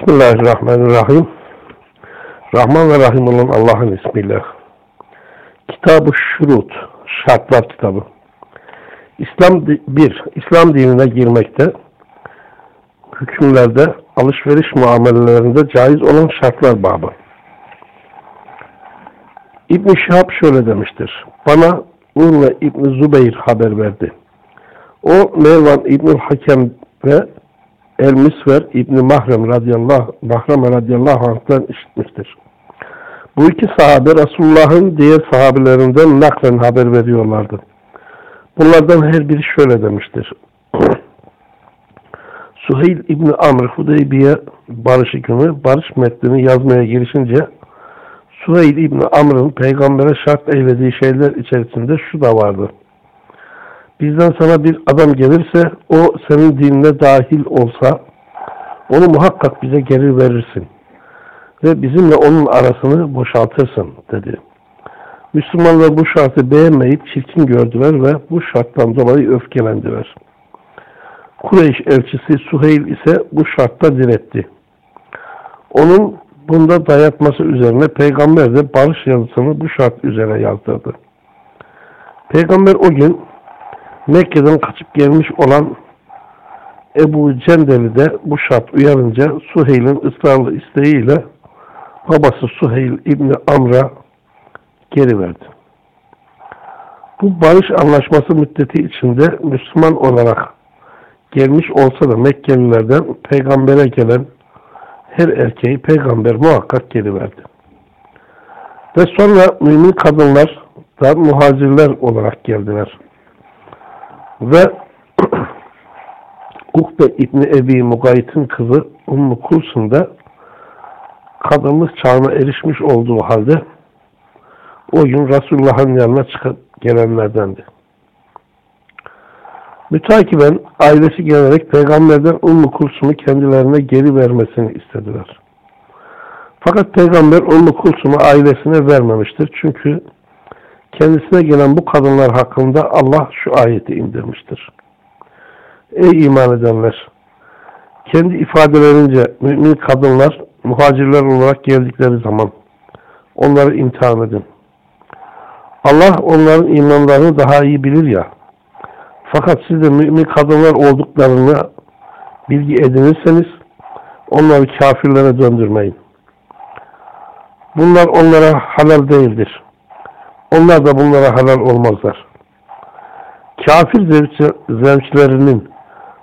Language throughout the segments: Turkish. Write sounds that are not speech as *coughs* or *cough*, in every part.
Bismillahirrahmanirrahim. Rahman ve Rahim olan Allah'ın ismiyle. Kitab-ı Şurut, Şartlar kitabı. İslam bir, İslam dinine girmekte, hükümlerde, alışveriş muamelelerinde caiz olan şartlar babı. İbn Şihab şöyle demiştir. Bana Urve İbn Zubeyr haber verdi. O Mervan İbn Hakem ve El Misver İbni Mahrem radıyallahu Mahrem radıyallahu anh'tan işitmiştir. Bu iki sahabe Resulullah'ın diğer sahabelerinden naklen haber veriyorlardı. Bunlardan her biri şöyle demiştir. *clears throat* Suheyl İbni Amr Hudeybiye barışı günü barış metnini yazmaya girişince Suheyl İbni Amr'ın peygambere şart eylediği şeyler içerisinde şu da vardı. Bizden sana bir adam gelirse o senin dinine dahil olsa onu muhakkak bize geri verirsin ve bizimle onun arasını boşaltırsın dedi. Müslümanlar bu şartı beğenmeyip çirkin gördüler ve bu şarttan dolayı öfkelendiler. Kureyş elçisi Suheyl ise bu şartta diretti. Onun bunda dayatması üzerine peygamber de barış yazısını bu şart üzere yazdırdı. Peygamber o gün Mekke'den kaçıp gelmiş olan Ebu Cendeli de bu şart uyarınca Suheyl'in ısrarlı isteğiyle babası Suheyl İbni Amr'a geri verdi. Bu barış anlaşması müddeti içinde Müslüman olarak gelmiş olsa da Mekkelilerden peygambere gelen her erkeği peygamber muhakkak geri verdi. Ve sonra mümin kadınlar da muhacirler olarak geldiler. Ve *clears throat* Ukbe İbni Ebi Mugayt'ın kızı Ummu Kulsum da kadınlık çağına erişmiş olduğu halde o gün Resulullah'ın yanına çıkıp gelenlerdendi. Mütakiben ailesi gelerek peygamberden Ummu Kulsum'u kendilerine geri vermesini istediler. Fakat peygamber Ummu Kulsum'u ailesine vermemiştir. Çünkü kendisine gelen bu kadınlar hakkında Allah şu ayeti indirmiştir. Ey iman edenler! Kendi ifadelerince mümin kadınlar muhacirler olarak geldikleri zaman onları imtihan edin. Allah onların imanlarını daha iyi bilir ya. Fakat siz de mümin kadınlar olduklarını bilgi edinirseniz onları kafirlere döndürmeyin. Bunlar onlara halal değildir. Onlar da bunlara halal olmazlar. Kafir zevçlerinin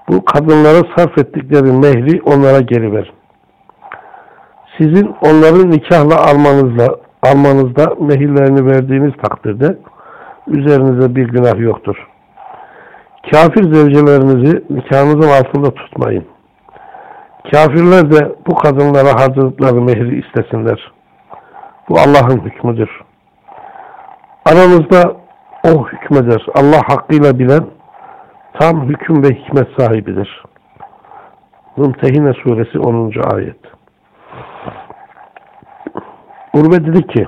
bu kadınlara sarf ettikleri mehri onlara geri ver. Sizin onların nikahla almanızla almanızda mehirlerini verdiğiniz takdirde üzerinize bir günah yoktur. Kafir zevcelerinizi nikahınızın altında tutmayın. Kafirler de bu kadınlara harcadıkları mehri istesinler. Bu Allah'ın hükmüdür. Aranızda o hükmeder. Allah hakkıyla bilen tam hüküm ve hikmet sahibidir. Mümtehine suresi 10. ayet. Urve dedi ki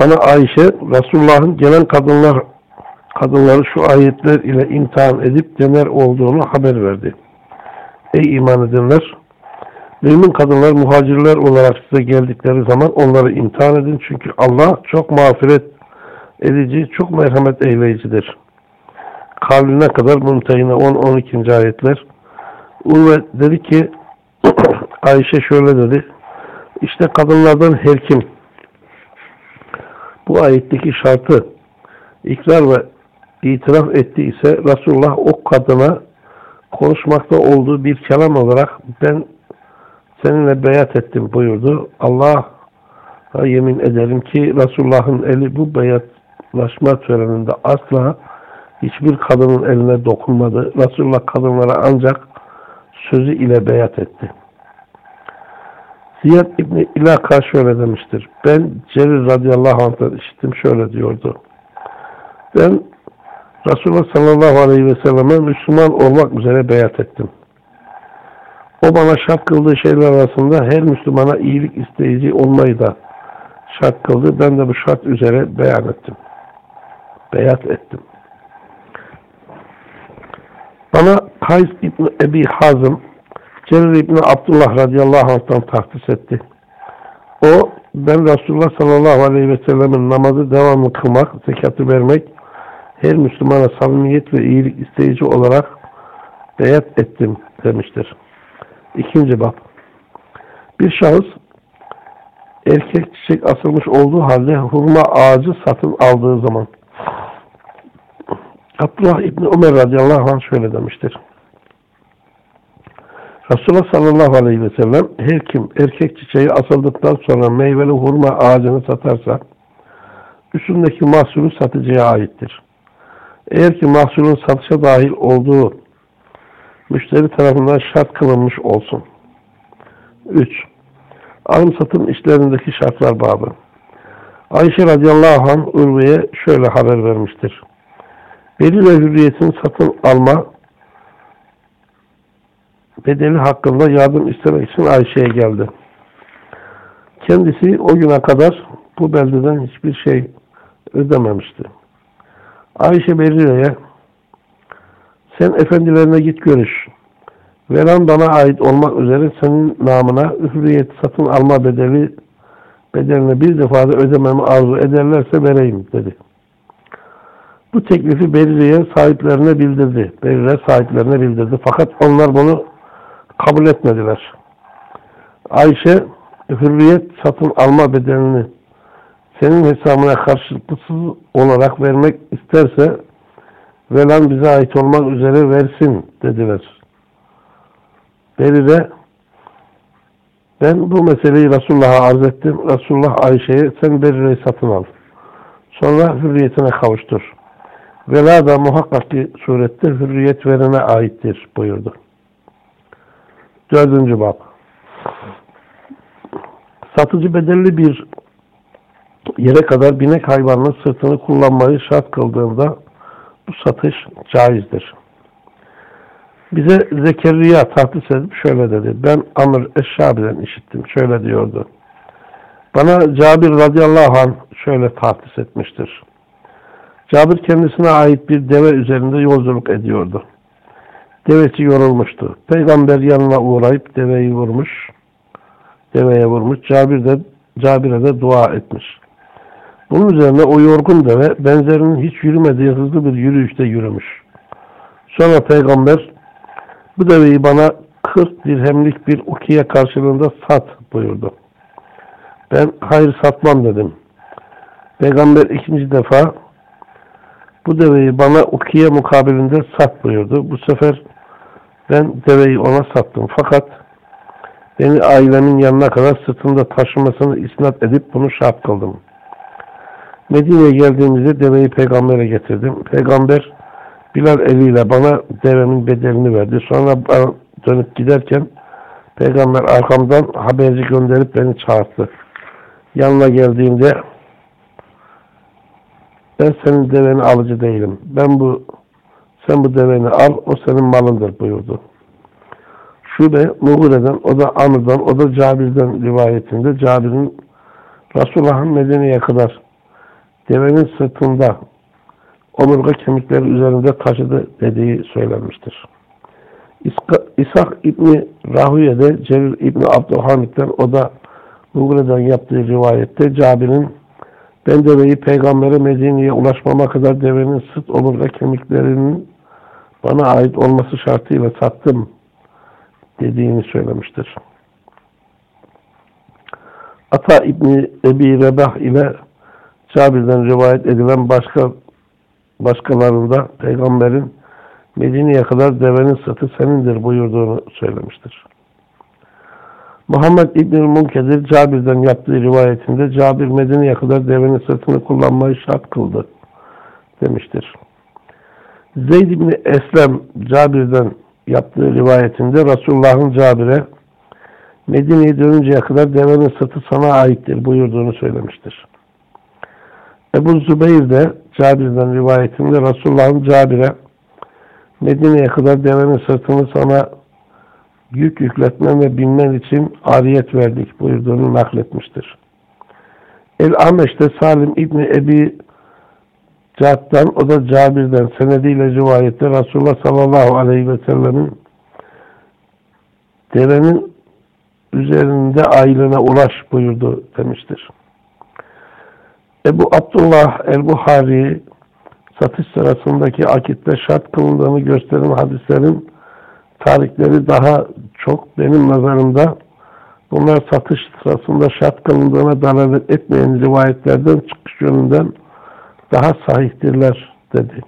bana Ayşe Resulullah'ın gelen kadınlar kadınları şu ayetler ile imtihan edip dener olduğunu haber verdi. Ey iman edenler mümin kadınlar muhacirler olarak size geldikleri zaman onları imtihan edin. Çünkü Allah çok mağfiret edici, çok merhamet eyleyicidir. Kavline kadar mümtehine 10-12. ayetler. Urve dedi ki *clears throat* Ayşe şöyle dedi. İşte kadınlardan her kim bu ayetteki şartı ikrar ve itiraf ettiyse Resulullah o kadına konuşmakta olduğu bir kelam olarak ben seninle beyat ettim buyurdu. Allah'a yemin ederim ki Resulullah'ın eli bu beyatlaşma töreninde asla hiçbir kadının eline dokunmadı. Resulullah kadınlara ancak sözü ile beyat etti. Ziyad İbni İlaka şöyle demiştir. Ben Cerir radıyallahu anh'tan işittim şöyle diyordu. Ben Resulullah sallallahu aleyhi ve selleme Müslüman olmak üzere beyat ettim. O bana şart kıldığı şeyler arasında her Müslümana iyilik isteyici olmayı da şart kıldı. Ben de bu şart üzere beyan ettim. Beyat ettim. Bana Kays İbni Ebi Hazım Cerir İbni Abdullah radıyallahu anh'tan tahsis etti. O, ben Resulullah sallallahu aleyhi ve sellemin namazı devamlı kılmak, zekatı vermek, her Müslümana samimiyet ve iyilik isteyici olarak beyat ettim demiştir. İkinci bab. Bir şahıs erkek çiçek asılmış olduğu halde hurma ağacı satın aldığı zaman Abdullah İbni Ömer radıyallahu anh şöyle demiştir. Resulullah sallallahu aleyhi ve sellem her kim erkek çiçeği asıldıktan sonra meyveli hurma ağacını satarsa üstündeki mahsulü satıcıya aittir. Eğer ki mahsulün satışa dahil olduğu müşteri tarafından şart kılınmış olsun. 3. Alım satım işlerindeki şartlar babı. Ayşe radıyallahu anh Urve'ye şöyle haber vermiştir. Veli ve hürriyetin satın alma bedeli hakkında yardım istemek için Ayşe'ye geldi. Kendisi o güne kadar bu beldeden hiçbir şey ödememişti. Ayşe Berriye'ye sen efendilerine git görüş. Veren bana ait olmak üzere senin namına hürriyet satın alma bedeli bedelini bir defada ödememi arzu ederlerse vereyim dedi. Bu teklifi Berriye sahiplerine bildirdi. Berriye sahiplerine bildirdi. Fakat onlar bunu kabul etmediler. Ayşe hürriyet satın alma bedelini senin hesabına karşılıksız olarak vermek isterse velan bize ait olmak üzere versin dediler. Beri de ben bu meseleyi Resulullah'a arz ettim. Resulullah Ayşe'ye sen Berire'yi satın al. Sonra hürriyetine kavuştur. Vela da muhakkak ki surette hürriyet verene aittir buyurdu. Dördüncü bab. Satıcı bedelli bir yere kadar binek hayvanının sırtını kullanmayı şart kıldığında satış caizdir. Bize Zekeriya tahtis edip şöyle dedi. Ben Amr Eşşabi'den işittim. Şöyle diyordu. Bana Cabir radıyallahu anh şöyle tahtis etmiştir. Cabir kendisine ait bir deve üzerinde yolculuk ediyordu. Devesi yorulmuştu. Peygamber yanına uğrayıp deveyi vurmuş. Deveye vurmuş. Cabir de Cabir'e de dua etmiş. Bunun üzerine o yorgun deve benzerinin hiç yürümediği hızlı bir yürüyüşte yürümüş. Sonra peygamber bu deveyi bana 40 dirhemlik bir ukiye karşılığında sat buyurdu. Ben hayır satmam dedim. Peygamber ikinci defa bu deveyi bana ukiye mukabilinde sat buyurdu. Bu sefer ben deveyi ona sattım. Fakat beni ailemin yanına kadar sırtında taşımasını isnat edip bunu şart kıldım. Medine'ye geldiğimizde deveyi peygambere getirdim. Peygamber Bilal eliyle bana devemin bedelini verdi. Sonra dönüp giderken peygamber arkamdan haberci gönderip beni çağırdı. Yanına geldiğimde ben senin deveni alıcı değilim. Ben bu sen bu deveni al, o senin malındır buyurdu. Şube Muğre'den, o da Amr'dan, o da Cabir'den rivayetinde Cabir'in Resulullah'ın Medine'ye kadar devenin sırtında omurga kemikleri üzerinde taşıdı dediği söylenmiştir. İshak İbni Rahüye'de Celil İbni Abdülhamid'den o da Muğre'den yaptığı rivayette Cabir'in ben deveyi peygambere Medine'ye ulaşmama kadar devenin sırt omurga kemiklerinin bana ait olması şartıyla sattım dediğini söylemiştir. Ata İbni Ebi Rebah ile Cabir'den rivayet edilen başka başkalarında peygamberin Medine'ye kadar devenin sırtı senindir buyurduğunu söylemiştir. Muhammed İbn-i Munkedir Cabir'den yaptığı rivayetinde Cabir Medine'ye kadar devenin sırtını kullanmayı şart kıldı demiştir. Zeyd İbni Eslem Cabir'den yaptığı rivayetinde Resulullah'ın Cabir'e Medine'ye dönünceye kadar devenin sırtı sana aittir buyurduğunu söylemiştir. Ebu Zübeyir de Cabir'den rivayetinde Resulullah'ın Cabir'e Medine'ye kadar devenin sırtını sana yük yükletmen ve binmen için ariyet verdik buyurduğunu nakletmiştir. El-Ameş'te Salim İbni Ebi Cad'dan, o da Cabir'den senediyle rivayette Resulullah sallallahu aleyhi ve sellemin devenin üzerinde ailene ulaş buyurdu demiştir. Ebu Abdullah el-Buhari satış sırasındaki akitte şart kılındığını gösteren hadislerin tarihleri daha çok benim nazarımda bunlar satış sırasında şart kılındığına dalalet etmeyen rivayetlerden çıkış yönünden daha sahihtirler dedi.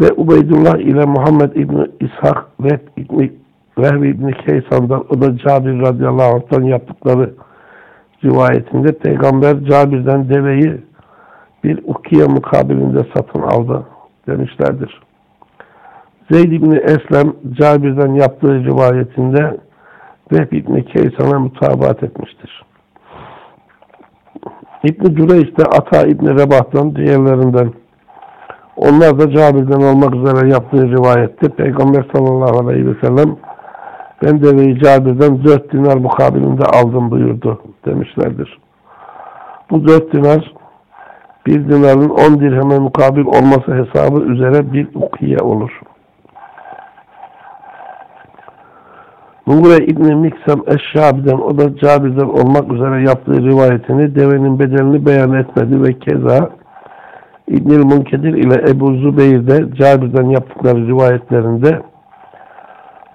Ve Ubeydullah ile Muhammed İbni İshak ve İbni Vehbi İbni Keysan'dan o da Cabir radıyallahu anh'tan yaptıkları rivayetinde Peygamber Cabir'den deveyi bir ukiye mukabilinde satın aldı demişlerdir. Zeyd İbni Eslem Cabir'den yaptığı rivayetinde Vehb İbni Keysan'a mutabat etmiştir. İbni Cüreyş de Ata İbni Rebah'tan diğerlerinden onlar da Cabir'den olmak üzere yaptığı rivayette Peygamber sallallahu aleyhi ve sellem ben deveyi Cabir'den dört dinar mukabilinde aldım buyurdu demişlerdir. Bu dört dinar bir dinarın on dirheme mukabil olması hesabı üzere bir ukiye olur. Mugre İbni Miksem Eşşabi'den o da Cabir'den olmak üzere yaptığı rivayetini devenin bedelini beyan etmedi ve keza İbnül Munkedir ile Ebu Zübeyir de Cabir'den yaptıkları rivayetlerinde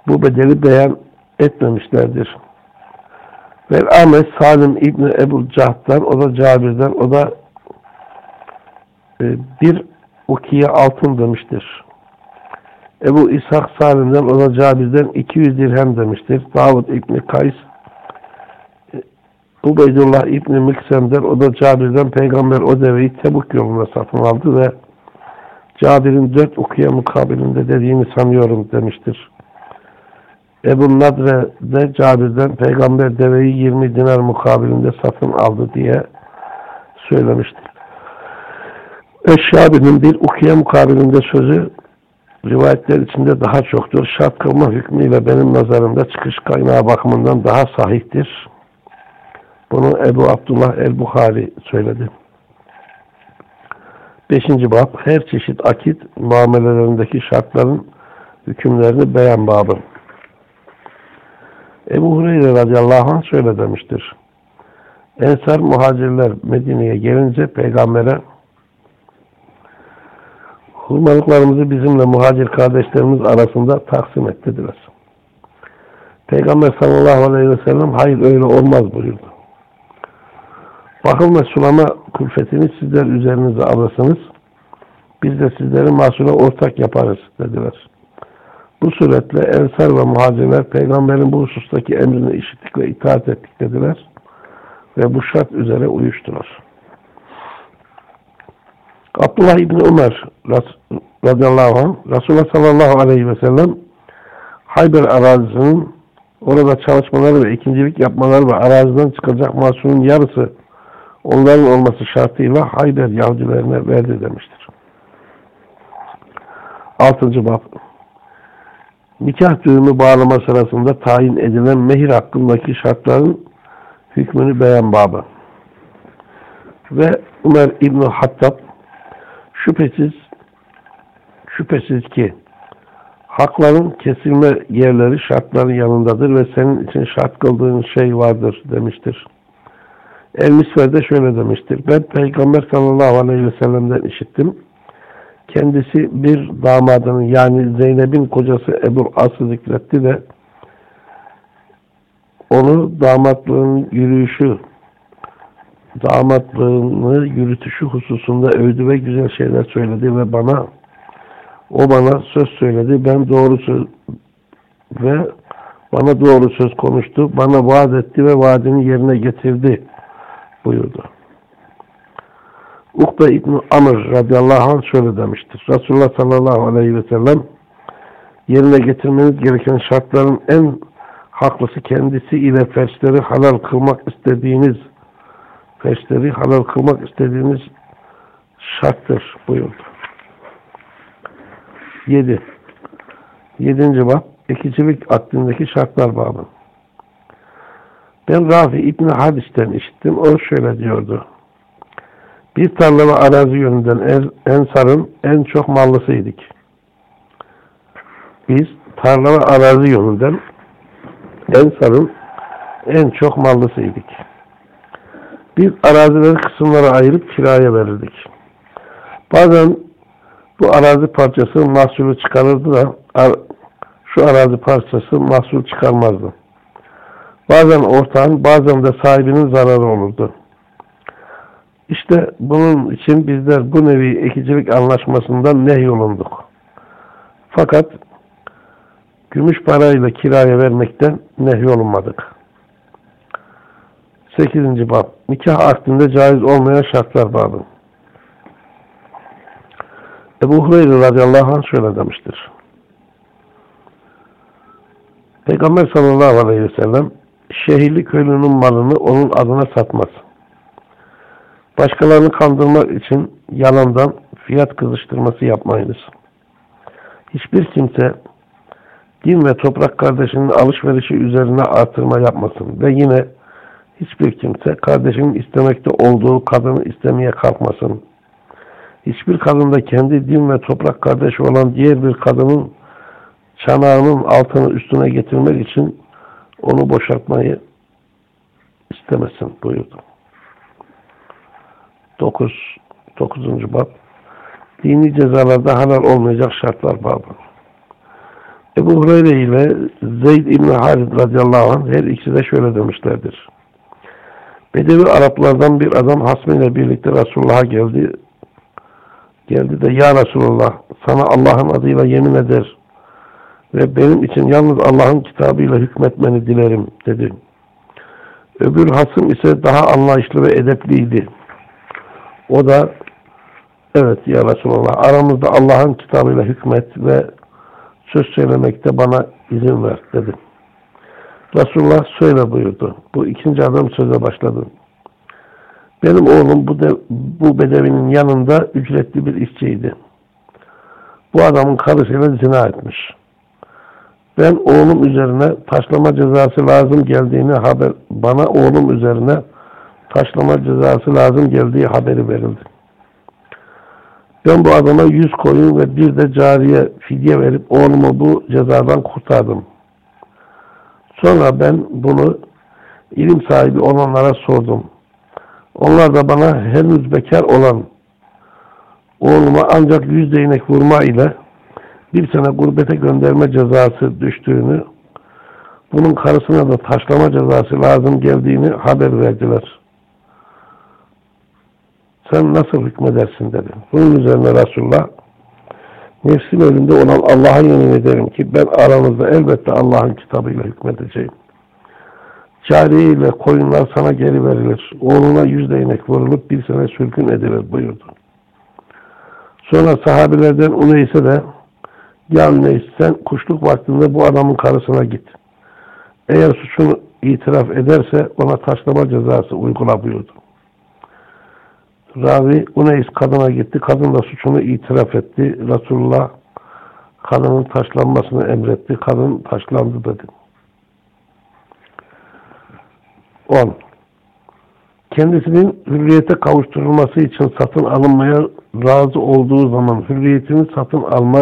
bu bedeli beyan etmemişlerdir. Ve Ahmet Salim İbni Ebu Cahd'dan, o da Cabir'den, o da e, bir ukiye altın demiştir. Ebu İshak Salim'den, o da Cabir'den 200 dirhem demiştir. Davud İbni Kays, e, Ubeydullah İbni Miksem'den, o da Cabir'den peygamber o deveyi Tebuk yoluna satın aldı ve Cabir'in dört ukiye mukabilinde dediğini sanıyorum demiştir. Ebu Nadre de Cabir'den peygamber deveyi 20 dinar mukabilinde satın aldı diye söylemiştir. Eşşabi'nin bir ukiye mukabilinde sözü rivayetler içinde daha çoktur. Şart kılma hükmüyle benim nazarımda çıkış kaynağı bakımından daha sahihtir. Bunu Ebu Abdullah el-Buhari söyledi. Beşinci bab, her çeşit akit muamelelerindeki şartların hükümlerini beyan babı. Ebu Hureyre radıyallahu anh şöyle demiştir. Ensar muhacirler Medine'ye gelince peygambere hurmalıklarımızı bizimle muhacir kardeşlerimiz arasında taksim et dediler. Peygamber sallallahu aleyhi ve sellem hayır öyle olmaz buyurdu. Bakım ve sulama külfetini sizler üzerinize alırsınız. Biz de sizleri mahsule ortak yaparız dediler. Bu suretle Ensar ve muhacirler peygamberin bu husustaki emrini işittik ve itaat ettik dediler. Ve bu şart üzere uyuştular. Abdullah İbni Ömer radıyallahu anh Resulullah sallallahu aleyhi ve sellem Hayber arazisinin orada çalışmaları ve ikincilik yapmaları ve araziden çıkacak mahsulün yarısı onların olması şartıyla Hayber Yahudilerine verdi demiştir. Altıncı bab nikah düğümü bağlama sırasında tayin edilen mehir hakkındaki şartların hükmünü beyan babı. Ve Ömer İbni Hattab şüphesiz şüphesiz ki hakların kesilme yerleri şartların yanındadır ve senin için şart kıldığın şey vardır demiştir. El-Misver de şöyle demiştir. Ben Peygamber sallallahu aleyhi ve sellem'den işittim kendisi bir damadının yani Zeynep'in kocası Ebu As'ı zikretti de onu damatlığın yürüyüşü damatlığını yürütüşü hususunda övdü ve güzel şeyler söyledi ve bana o bana söz söyledi. Ben doğru söz ve bana doğru söz konuştu. Bana vaat etti ve vaadini yerine getirdi buyurdu. Ukbe İbni Amr radıyallahu anh şöyle demiştir. Resulullah sallallahu aleyhi ve sellem yerine getirmeniz gereken şartların en haklısı kendisi ile fersleri halal kılmak istediğiniz fersleri halal kılmak istediğiniz şarttır buyurdu. 7. 7. bab ekicilik akdindeki şartlar babı. Ben Rafi İbni Hadis'ten işittim. O şöyle diyordu. Bir tarla ve arazi yönünden Ensar'ın en çok mallısıydık. Biz tarla ve arazi yönünden Ensar'ın en çok mallısıydık. Biz arazileri kısımlara ayırıp kiraya verirdik. Bazen bu arazi parçası mahsulü çıkarırdı da şu arazi parçası mahsul çıkarmazdı. Bazen ortağın bazen de sahibinin zararı olurdu. İşte bunun için bizler bu nevi ekicilik anlaşmasından nehyolunduk. Fakat gümüş parayla kiraya vermekten nehyolunmadık. 8. bab Nikah akdinde caiz olmayan şartlar babı. Ebu Hureyre radıyallahu anh şöyle demiştir. Peygamber sallallahu aleyhi ve sellem şehirli köylünün malını onun adına satmaz. Başkalarını kandırmak için yalandan fiyat kızıştırması yapmayınız. Hiçbir kimse din ve toprak kardeşinin alışverişi üzerine artırma yapmasın ve yine hiçbir kimse kardeşinin istemekte olduğu kadını istemeye kalkmasın. Hiçbir kadın da kendi din ve toprak kardeşi olan diğer bir kadının çanağının altını üstüne getirmek için onu boşaltmayı istemesin buyurdu. 9. 9. bab Dini cezalarda halal olmayacak şartlar babı. Ebu Hureyre ile Zeyd İbni Halid radıyallahu anh her ikisi de şöyle demişlerdir. Bedevi Araplardan bir adam hasmiyle birlikte Resulullah'a geldi. Geldi de ya Resulullah sana Allah'ın adıyla yemin eder ve benim için yalnız Allah'ın kitabıyla hükmetmeni dilerim dedi. Öbür hasım ise daha anlayışlı ve edepliydi. O da evet ya Resulallah aramızda Allah'ın kitabıyla hükmet ve söz söylemekte bana izin ver dedi. Resulullah söyle buyurdu. Bu ikinci adam söze başladı. Benim oğlum bu, de, bu bedevinin yanında ücretli bir işçiydi. Bu adamın karısıyla zina etmiş. Ben oğlum üzerine taşlama cezası lazım geldiğini haber bana oğlum üzerine taşlama cezası lazım geldiği haberi verildi. Ben bu adama yüz koyun ve bir de cariye fidye verip oğlumu bu cezadan kurtardım. Sonra ben bunu ilim sahibi olanlara sordum. Onlar da bana henüz bekar olan oğluma ancak yüz değnek vurma ile bir sene gurbete gönderme cezası düştüğünü, bunun karısına da taşlama cezası lazım geldiğini haber verdiler. Sen nasıl hükmedersin dedi. Bunun üzerine Resulullah nefsim elinde olan Allah'a yemin ederim ki ben aranızda elbette Allah'ın kitabıyla hükmedeceğim. Cariye koyunlar sana geri verilir. Oğluna yüz değnek vurulup bir sene sürgün edilir buyurdu. Sonra sahabilerden Uneys'e de ya Uneys sen kuşluk vaktinde bu adamın karısına git. Eğer suçunu itiraf ederse ona taşlama cezası uygula buyurdu. Ravi Uneys kadına gitti. Kadın da suçunu itiraf etti. Resulullah kadının taşlanmasını emretti. Kadın taşlandı dedi. 10. Kendisinin hürriyete kavuşturulması için satın alınmaya razı olduğu zaman hürriyetini satın alma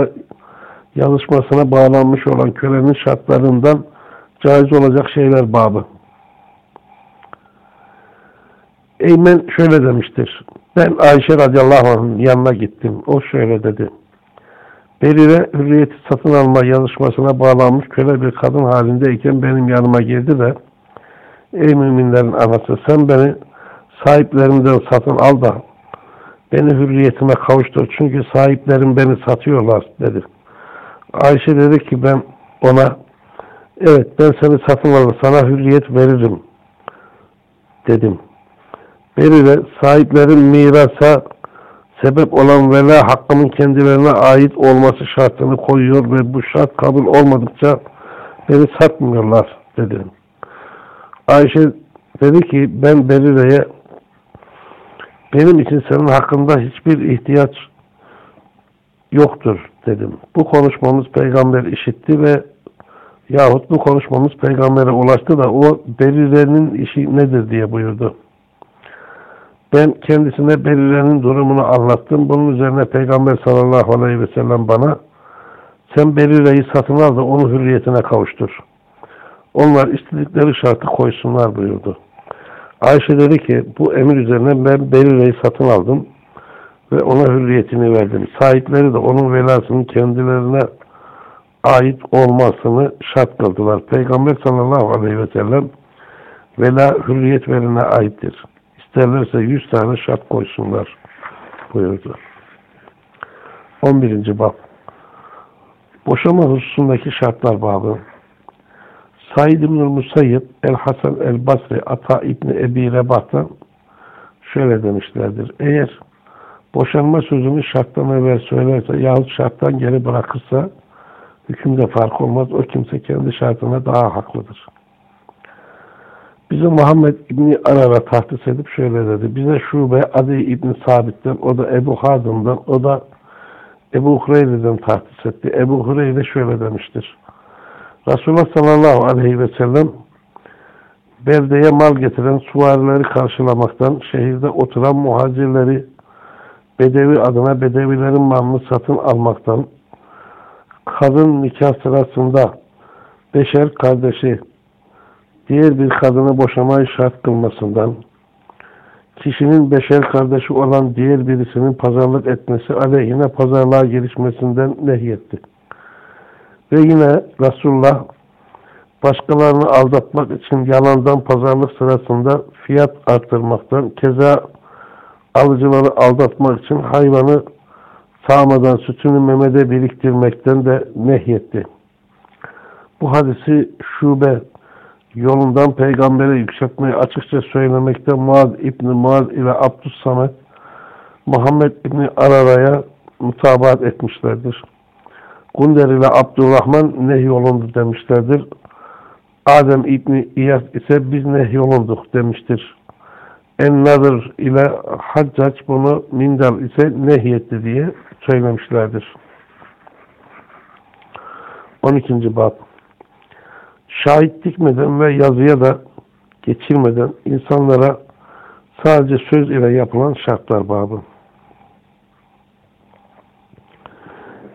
yazışmasına bağlanmış olan kölenin şartlarından caiz olacak şeyler babı. Eymen şöyle demiştir. Ben Ayşe radıyallahu anh'ın yanına gittim. O şöyle dedi. Berire hürriyeti satın alma yazışmasına bağlanmış köle bir kadın halindeyken benim yanıma geldi de Ey müminlerin anası sen beni sahiplerimden satın al da beni hürriyetime kavuştur. Çünkü sahiplerim beni satıyorlar dedi. Ayşe dedi ki ben ona evet ben seni satın alır sana hürriyet veririm dedim. Berire sahiplerin mirasa sebep olan vela hakkının kendilerine ait olması şartını koyuyor ve bu şart kabul olmadıkça beni satmıyorlar dedi. Ayşe dedi ki ben Berire'ye benim için senin hakkında hiçbir ihtiyaç yoktur dedim. Bu konuşmamız peygamber işitti ve yahut bu konuşmamız peygambere ulaştı da o Berire'nin işi nedir diye buyurdu. Ben kendisine Berire'nin durumunu anlattım. Bunun üzerine Peygamber sallallahu aleyhi ve sellem bana sen Berire'yi satın al da onu hürriyetine kavuştur. Onlar istedikleri şartı koysunlar buyurdu. Ayşe dedi ki bu emir üzerine ben Berire'yi satın aldım ve ona hürriyetini verdim. Sahipleri de onun velasının kendilerine ait olmasını şart kıldılar. Peygamber sallallahu aleyhi ve sellem vela hürriyet verine aittir. İsterlerse yüz tane şart koysunlar buyurdu. 11. bab Boşama hususundaki şartlar babı Said İbn-i Musayyib, El-Hasan El-Basri, Ata İbni Ebi Rebah'tan şöyle demişlerdir. Eğer boşanma sözünü şarttan evvel söylerse yahut şarttan geri bırakırsa hükümde fark olmaz. O kimse kendi şartına daha haklıdır. Bize Muhammed İbni Arara tahtis edip şöyle dedi. Bize Şube Adi İbni Sabit'ten, o da Ebu Hazım'dan, o da Ebu Hureyre'den tahtis etti. Ebu Hureyre şöyle demiştir. Resulullah sallallahu aleyhi ve sellem beldeye mal getiren suvarileri karşılamaktan, şehirde oturan muhacirleri bedevi adına bedevilerin malını satın almaktan, kadın nikah sırasında beşer kardeşi diğer bir kadını boşamayı şart kılmasından, kişinin beşer kardeşi olan diğer birisinin pazarlık etmesi aleyhine pazarlığa girişmesinden nehyetti. Ve yine Resulullah başkalarını aldatmak için yalandan pazarlık sırasında fiyat arttırmaktan, keza alıcıları aldatmak için hayvanı sağmadan sütünü memede biriktirmekten de nehyetti. Bu hadisi şube yolundan peygambere yükseltmeyi açıkça söylemekte Muaz İbni Muaz ile Abdus Samet Muhammed İbni Arara'ya mutabaat etmişlerdir. Gunder ile Abdurrahman nehyolundu demişlerdir. Adem İbni İyaz ise biz nehyolunduk demiştir. En-Nadır ile Haccac bunu Mindal ise nehyetti diye söylemişlerdir. 12. Bab Şahit dikmeden ve yazıya da geçirmeden insanlara sadece söz ile yapılan şartlar babı.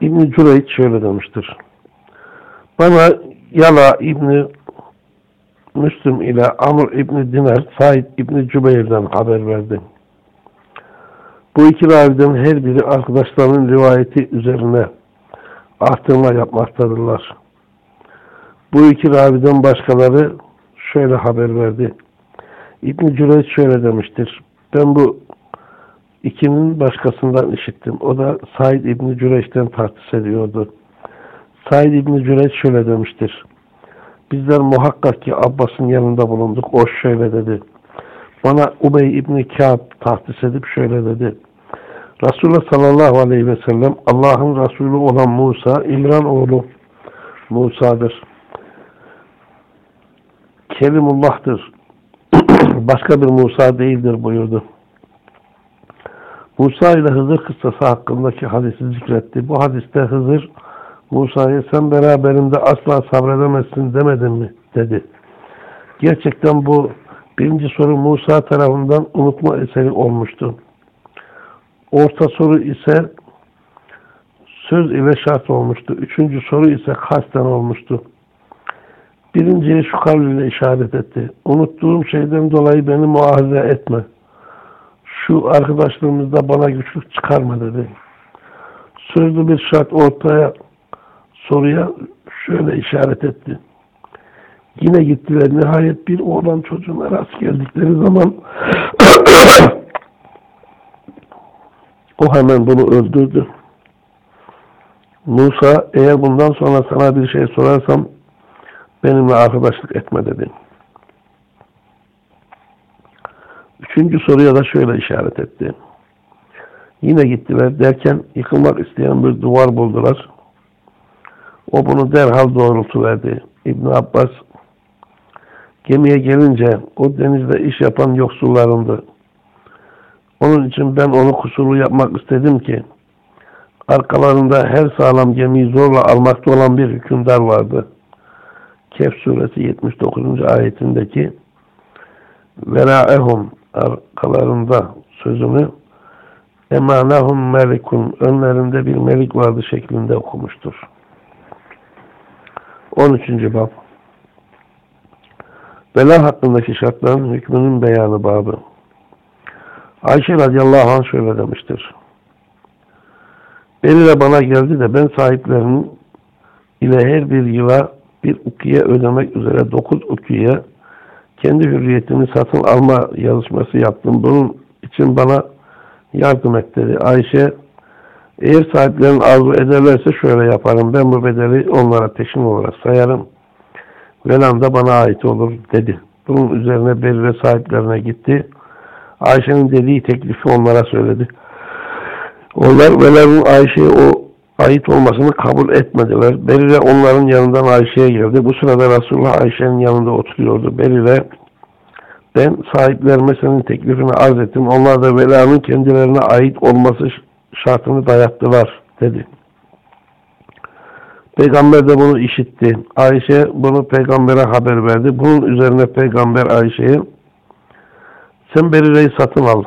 İbn-i Cüreyt şöyle demiştir. Bana Yala İbni Müslüm ile Amr İbni Dinar, Said İbni Cübeyr'den haber verdi. Bu iki raviden her biri arkadaşlarının rivayeti üzerine artırma yapmaktadırlar. Bu iki raviden başkaları şöyle haber verdi. İbn-i şöyle demiştir. Ben bu ikinin başkasından işittim. O da Said İbni Cüreyş'ten tartış ediyordu. Said İbni şöyle demiştir. Bizler muhakkak ki Abbas'ın yanında bulunduk. O şöyle dedi. Bana Ubey İbni Kâb tahtis edip şöyle dedi. Resulullah sallallahu aleyhi ve sellem Allah'ın Resulü olan Musa, İmran oğlu Musa'dır. Kelimullah'tır. *clears throat* Başka bir Musa değildir buyurdu. Musa ile Hızır kıssası hakkındaki hadisi zikretti. Bu hadiste Hızır Musa'ya sen beraberinde asla sabredemezsin demedin mi? dedi. Gerçekten bu birinci soru Musa tarafından unutma eseri olmuştu. Orta soru ise söz ile şart olmuştu. Üçüncü soru ise kasten olmuştu. Birinciye şu kavliyle işaret etti. Unuttuğum şeyden dolayı beni muahaze etme. Şu arkadaşlığımızda bana güçlük çıkarma dedi. Sözlü bir şart ortaya soruya şöyle işaret etti. Yine gittiler. Nihayet bir oğlan çocuğuna rast geldikleri zaman *coughs* o hemen bunu öldürdü. Musa eğer bundan sonra sana bir şey sorarsam benimle arkadaşlık etme dedi. Üçüncü soruya da şöyle işaret etti. Yine gittiler derken yıkılmak isteyen bir duvar buldular. O bunu derhal doğrultu verdi. İbn Abbas gemiye gelince o denizde iş yapan yoksullarındı. Onun için ben onu kusurlu yapmak istedim ki arkalarında her sağlam gemiyi zorla almakta olan bir hükümdar vardı. Kehf suresi 79. ayetindeki veraehum arkalarında sözünü emanahum melikun önlerinde bir melik vardı şeklinde okumuştur. 13. bab Vela hakkındaki şartların hükmünün beyanı babı. Ayşe radıyallahu anh şöyle demiştir. Berire bana geldi de ben sahiplerinin ile her bir yıla bir ukiye ödemek üzere dokuz ukiye kendi hürriyetimi satın alma yarışması yaptım. Bunun için bana yardım et dedi. Ayşe eğer sahiplerin arzu ederlerse şöyle yaparım. Ben bu bedeli onlara peşin olarak sayarım. Velam da bana ait olur dedi. Bunun üzerine Berire sahiplerine gitti. Ayşe'nin dediği teklifi onlara söyledi. Onlar Velam'ın Ayşe'ye o ait olmasını kabul etmediler. Berire onların yanından Ayşe'ye geldi. Bu sırada Resulullah Ayşe'nin yanında oturuyordu. Berire ben sahiplerime senin teklifini arz ettim. Onlar da velanın kendilerine ait olması şartını dayattılar dedi. Peygamber de bunu işitti. Ayşe bunu peygambere haber verdi. Bunun üzerine peygamber Ayşe'ye sen Berire'yi satın al.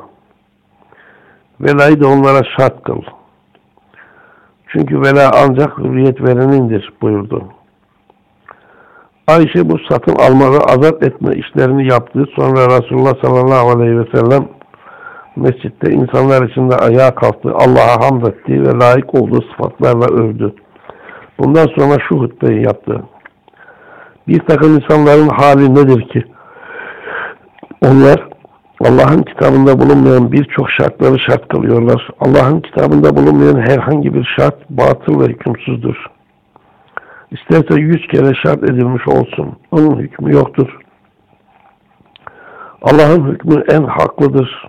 Velayı da onlara şart kıl. Çünkü vela ancak hürriyet verenindir buyurdu. Ayşe bu satın almayı azat etme işlerini yaptı. Sonra Resulullah sallallahu aleyhi ve sellem mescitte insanlar içinde ayağa kalktı. Allah'a hamd etti ve layık olduğu sıfatlarla övdü. Bundan sonra şu hutbeyi yaptı. Bir takım insanların hali nedir ki? Onlar Allah'ın kitabında bulunmayan birçok şartları şart kılıyorlar. Allah'ın kitabında bulunmayan herhangi bir şart batıl ve hükümsüzdür. İsterse yüz kere şart edilmiş olsun. Onun hükmü yoktur. Allah'ın hükmü en haklıdır.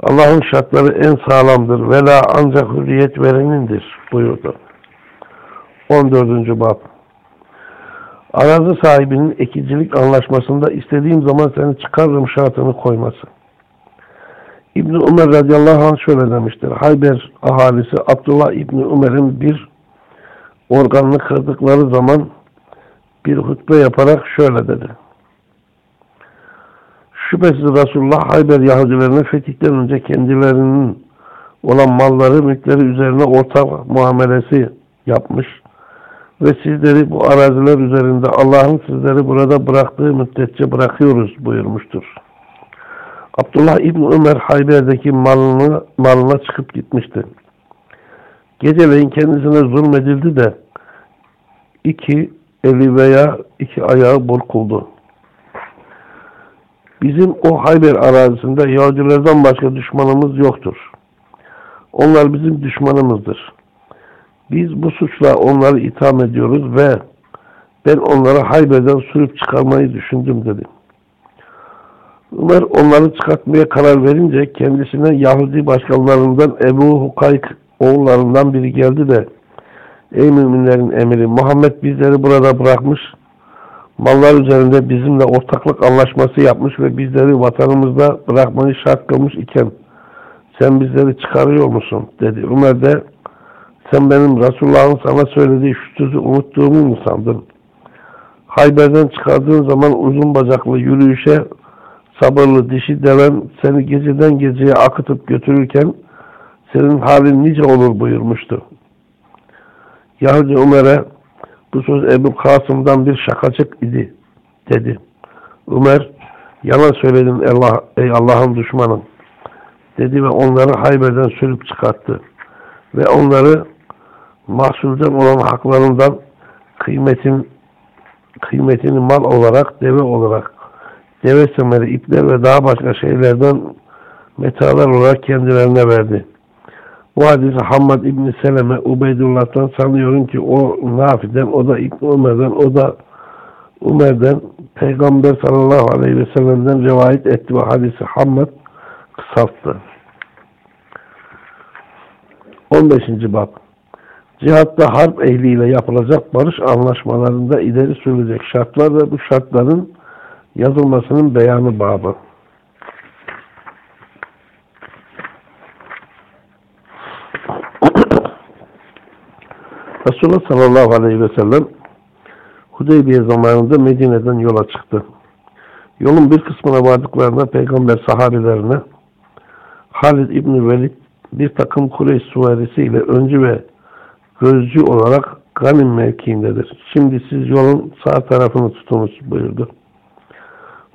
Allah'ın şartları en sağlamdır. Vela ancak hürriyet verenindir buyurdu. 14. Bab Arazi sahibinin ekicilik anlaşmasında istediğim zaman seni çıkarırım şartını koyması. İbni Ömer radıyallahu anh şöyle demiştir. Hayber ahalisi Abdullah İbni Ömer'in bir organını kırdıkları zaman bir hutbe yaparak şöyle dedi. Şüphesiz Resulullah Hayber Yahudilerine fetihten önce kendilerinin olan malları, mülkleri üzerine ortak muamelesi yapmış ve sizleri bu araziler üzerinde Allah'ın sizleri burada bıraktığı müddetçe bırakıyoruz buyurmuştur. Abdullah İbni Ömer Hayber'deki malını, malına çıkıp gitmişti. Geceleyin kendisine zulmedildi de iki eli veya iki ayağı burkuldu. Bizim o Hayber arazisinde Yahudilerden başka düşmanımız yoktur. Onlar bizim düşmanımızdır. Biz bu suçla onları itham ediyoruz ve ben onları Hayber'den sürüp çıkarmayı düşündüm dedi. Ömer onları çıkartmaya karar verince kendisine Yahudi başkanlarından Ebu Hukayk oğullarından biri geldi de Ey müminlerin emiri Muhammed bizleri burada bırakmış mallar üzerinde bizimle ortaklık anlaşması yapmış ve bizleri vatanımızda bırakmayı şart kılmış iken sen bizleri çıkarıyor musun? dedi. Ömer de sen benim Resulullah'ın sana söylediği şu sözü unuttuğumu mu sandın? Hayber'den çıkardığın zaman uzun bacaklı yürüyüşe sabırlı dişi deven seni geceden geceye akıtıp götürürken senin halin nice olur buyurmuştu. Yahudi Ömer'e bu söz Ebu Kasım'dan bir şakacık idi dedi. Ömer yalan söyledin Allah, ey Allah'ın düşmanı dedi ve onları Hayber'den sürüp çıkarttı. Ve onları mahsulden olan haklarından kıymetin kıymetini mal olarak, deve olarak, deve semeri, ipler ve daha başka şeylerden metalar olarak kendilerine verdi. Bu hadisi Hammad İbni Seleme Ubeydullah'tan sanıyorum ki o Nafi'den, o da İbni Ömer'den, o da Umer'den Peygamber sallallahu aleyhi ve sellem'den rivayet etti ve hadisi Hammad kısalttı. 15. Bab Cihatta harp ehliyle yapılacak barış anlaşmalarında ileri sürülecek şartlar ve bu şartların yazılmasının beyanı babı. Resulullah sallallahu aleyhi ve sellem Hudeybiye zamanında Medine'den yola çıktı. Yolun bir kısmına vardıklarında peygamber sahabelerine Halid İbni Velid bir takım Kureyş suvarisiyle öncü ve gözcü olarak Ganim mevkiindedir. Şimdi siz yolun sağ tarafını tutunuz buyurdu.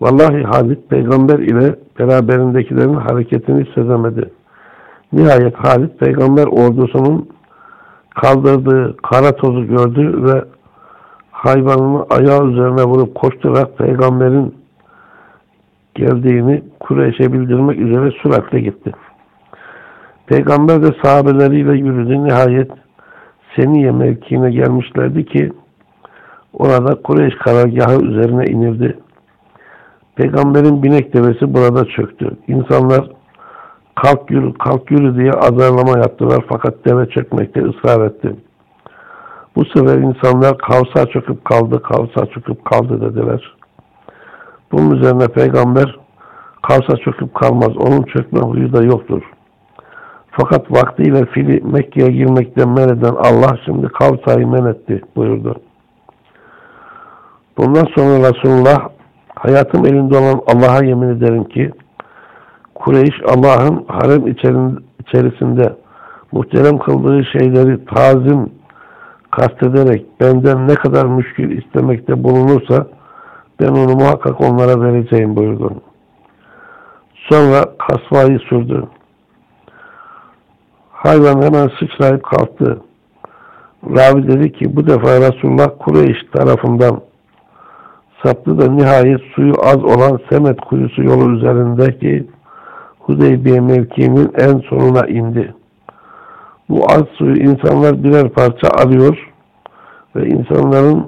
Vallahi Halit peygamber ile beraberindekilerin hareketini sezemedi. Nihayet Halit peygamber ordusunun kaldırdığı kara tozu gördü ve hayvanını ayağı üzerine vurup koşturarak peygamberin geldiğini Kureyş'e bildirmek üzere süratle gitti. Peygamber de sahabeleriyle yürüdü. Nihayet Seniye mevkiine gelmişlerdi ki orada Kureyş karargahı üzerine inirdi. Peygamberin binek devesi burada çöktü. İnsanlar kalk yürü, kalk yürü diye azarlama yaptılar fakat deve çökmekte ısrar etti. Bu sefer insanlar kavsa çöküp kaldı, kavsa çöküp kaldı dediler. Bunun üzerine peygamber kavsa çöküp kalmaz, onun çökme huyu da yoktur. Fakat vaktiyle fili Mekke'ye girmekten men eden Allah şimdi kavsayı men etti buyurdu. Bundan sonra Resulullah hayatım elinde olan Allah'a yemin ederim ki Kureyş Allah'ın harem içerisinde muhterem kıldığı şeyleri tazim kastederek benden ne kadar müşkül istemekte bulunursa ben onu muhakkak onlara vereceğim buyurdu. Sonra kasvayı sürdü. Hayvan hemen sıçrayıp kalktı. Ravi dedi ki bu defa Resulullah Kureyş tarafından saptı da nihayet suyu az olan Semet kuyusu yolu üzerindeki Hudeybiye mevkiinin en sonuna indi. Bu az suyu insanlar birer parça alıyor ve insanların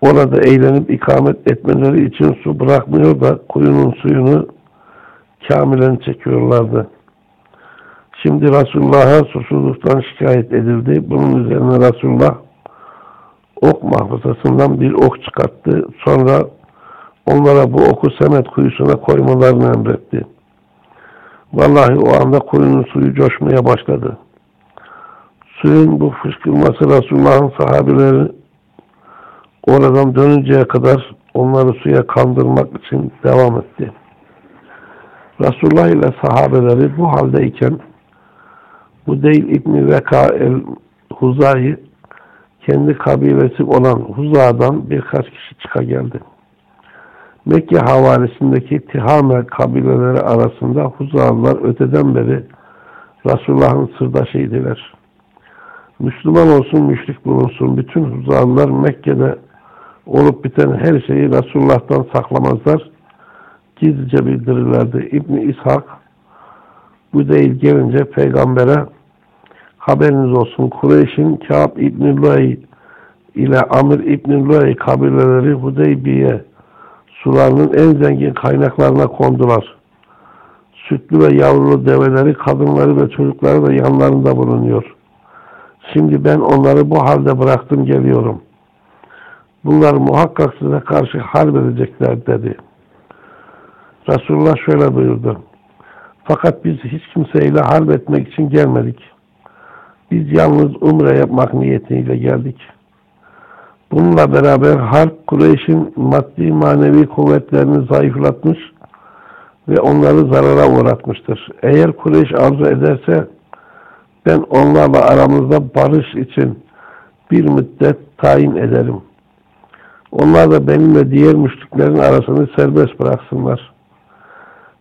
orada eğlenip ikamet etmeleri için su bırakmıyor da kuyunun suyunu kamilen çekiyorlardı. Şimdi Resulullah'a susuzluktan şikayet edildi. Bunun üzerine Resulullah ok mahfazasından bir ok çıkarttı. Sonra onlara bu oku Semet kuyusuna koymalarını emretti. Vallahi o anda kuyunun suyu coşmaya başladı. Suyun bu fışkırması Resulullah'ın sahabeleri oradan dönünceye kadar onları suya kandırmak için devam etti. Resulullah ile sahabeleri bu haldeyken bu değil İbni Veka el-Huza'yı kendi kabilesi olan Huza'dan birkaç kişi çıka geldi. Mekke havalisindeki Tihame kabileleri arasında Huzalılar öteden beri Resulullah'ın sırdaşıydılar. Müslüman olsun, müşrik bulunsun. Bütün Huzalılar Mekke'de olup biten her şeyi Resulullah'tan saklamazlar. Gizlice bildirirlerdi. İbni İshak bu değil gelince peygambere haberiniz olsun Kureyş'in Kâb Luay ile Amir İbni Luay kabileleri Hudeybiye sularının en zengin kaynaklarına kondular. Sütlü ve yavrulu develeri, kadınları ve çocukları da yanlarında bulunuyor. Şimdi ben onları bu halde bıraktım geliyorum. Bunlar muhakkak size karşı harp edecekler dedi. Resulullah şöyle buyurdu. Fakat biz hiç kimseyle harp etmek için gelmedik. Biz yalnız umre yapmak niyetiyle geldik. Bununla beraber harp Kureyş'in maddi manevi kuvvetlerini zayıflatmış ve onları zarara uğratmıştır. Eğer Kureyş arzu ederse ben onlarla aramızda barış için bir müddet tayin ederim. Onlar da benimle diğer müşriklerin arasını serbest bıraksınlar.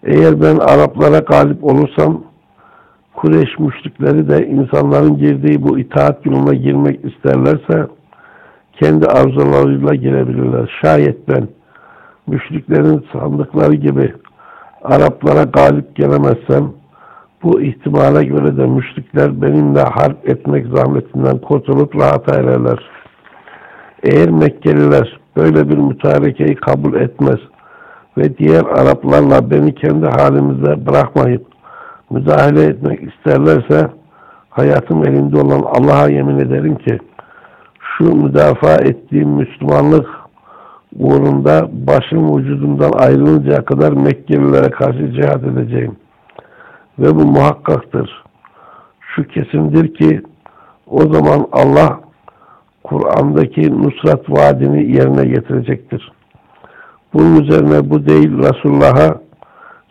Eğer ben Araplara galip olursam Kureyş müşrikleri de insanların girdiği bu itaat yoluna girmek isterlerse kendi arzularıyla girebilirler. Şayet ben müşriklerin sandıkları gibi Araplara galip gelemezsem bu ihtimale göre de müşrikler benimle harp etmek zahmetinden kurtulup rahat ererler. Eğer Mekkeliler böyle bir mütarekeyi kabul etmez ve diğer Araplarla beni kendi halimizde bırakmayıp müdahale etmek isterlerse hayatım elinde olan Allah'a yemin ederim ki şu müdafaa ettiğim Müslümanlık uğrunda başım vücudumdan ayrılıncaya kadar Mekkelilere karşı cihat edeceğim. Ve bu muhakkaktır. Şu kesindir ki o zaman Allah Kur'an'daki nusrat vaadini yerine getirecektir. Bunun üzerine bu değil Resulullah'a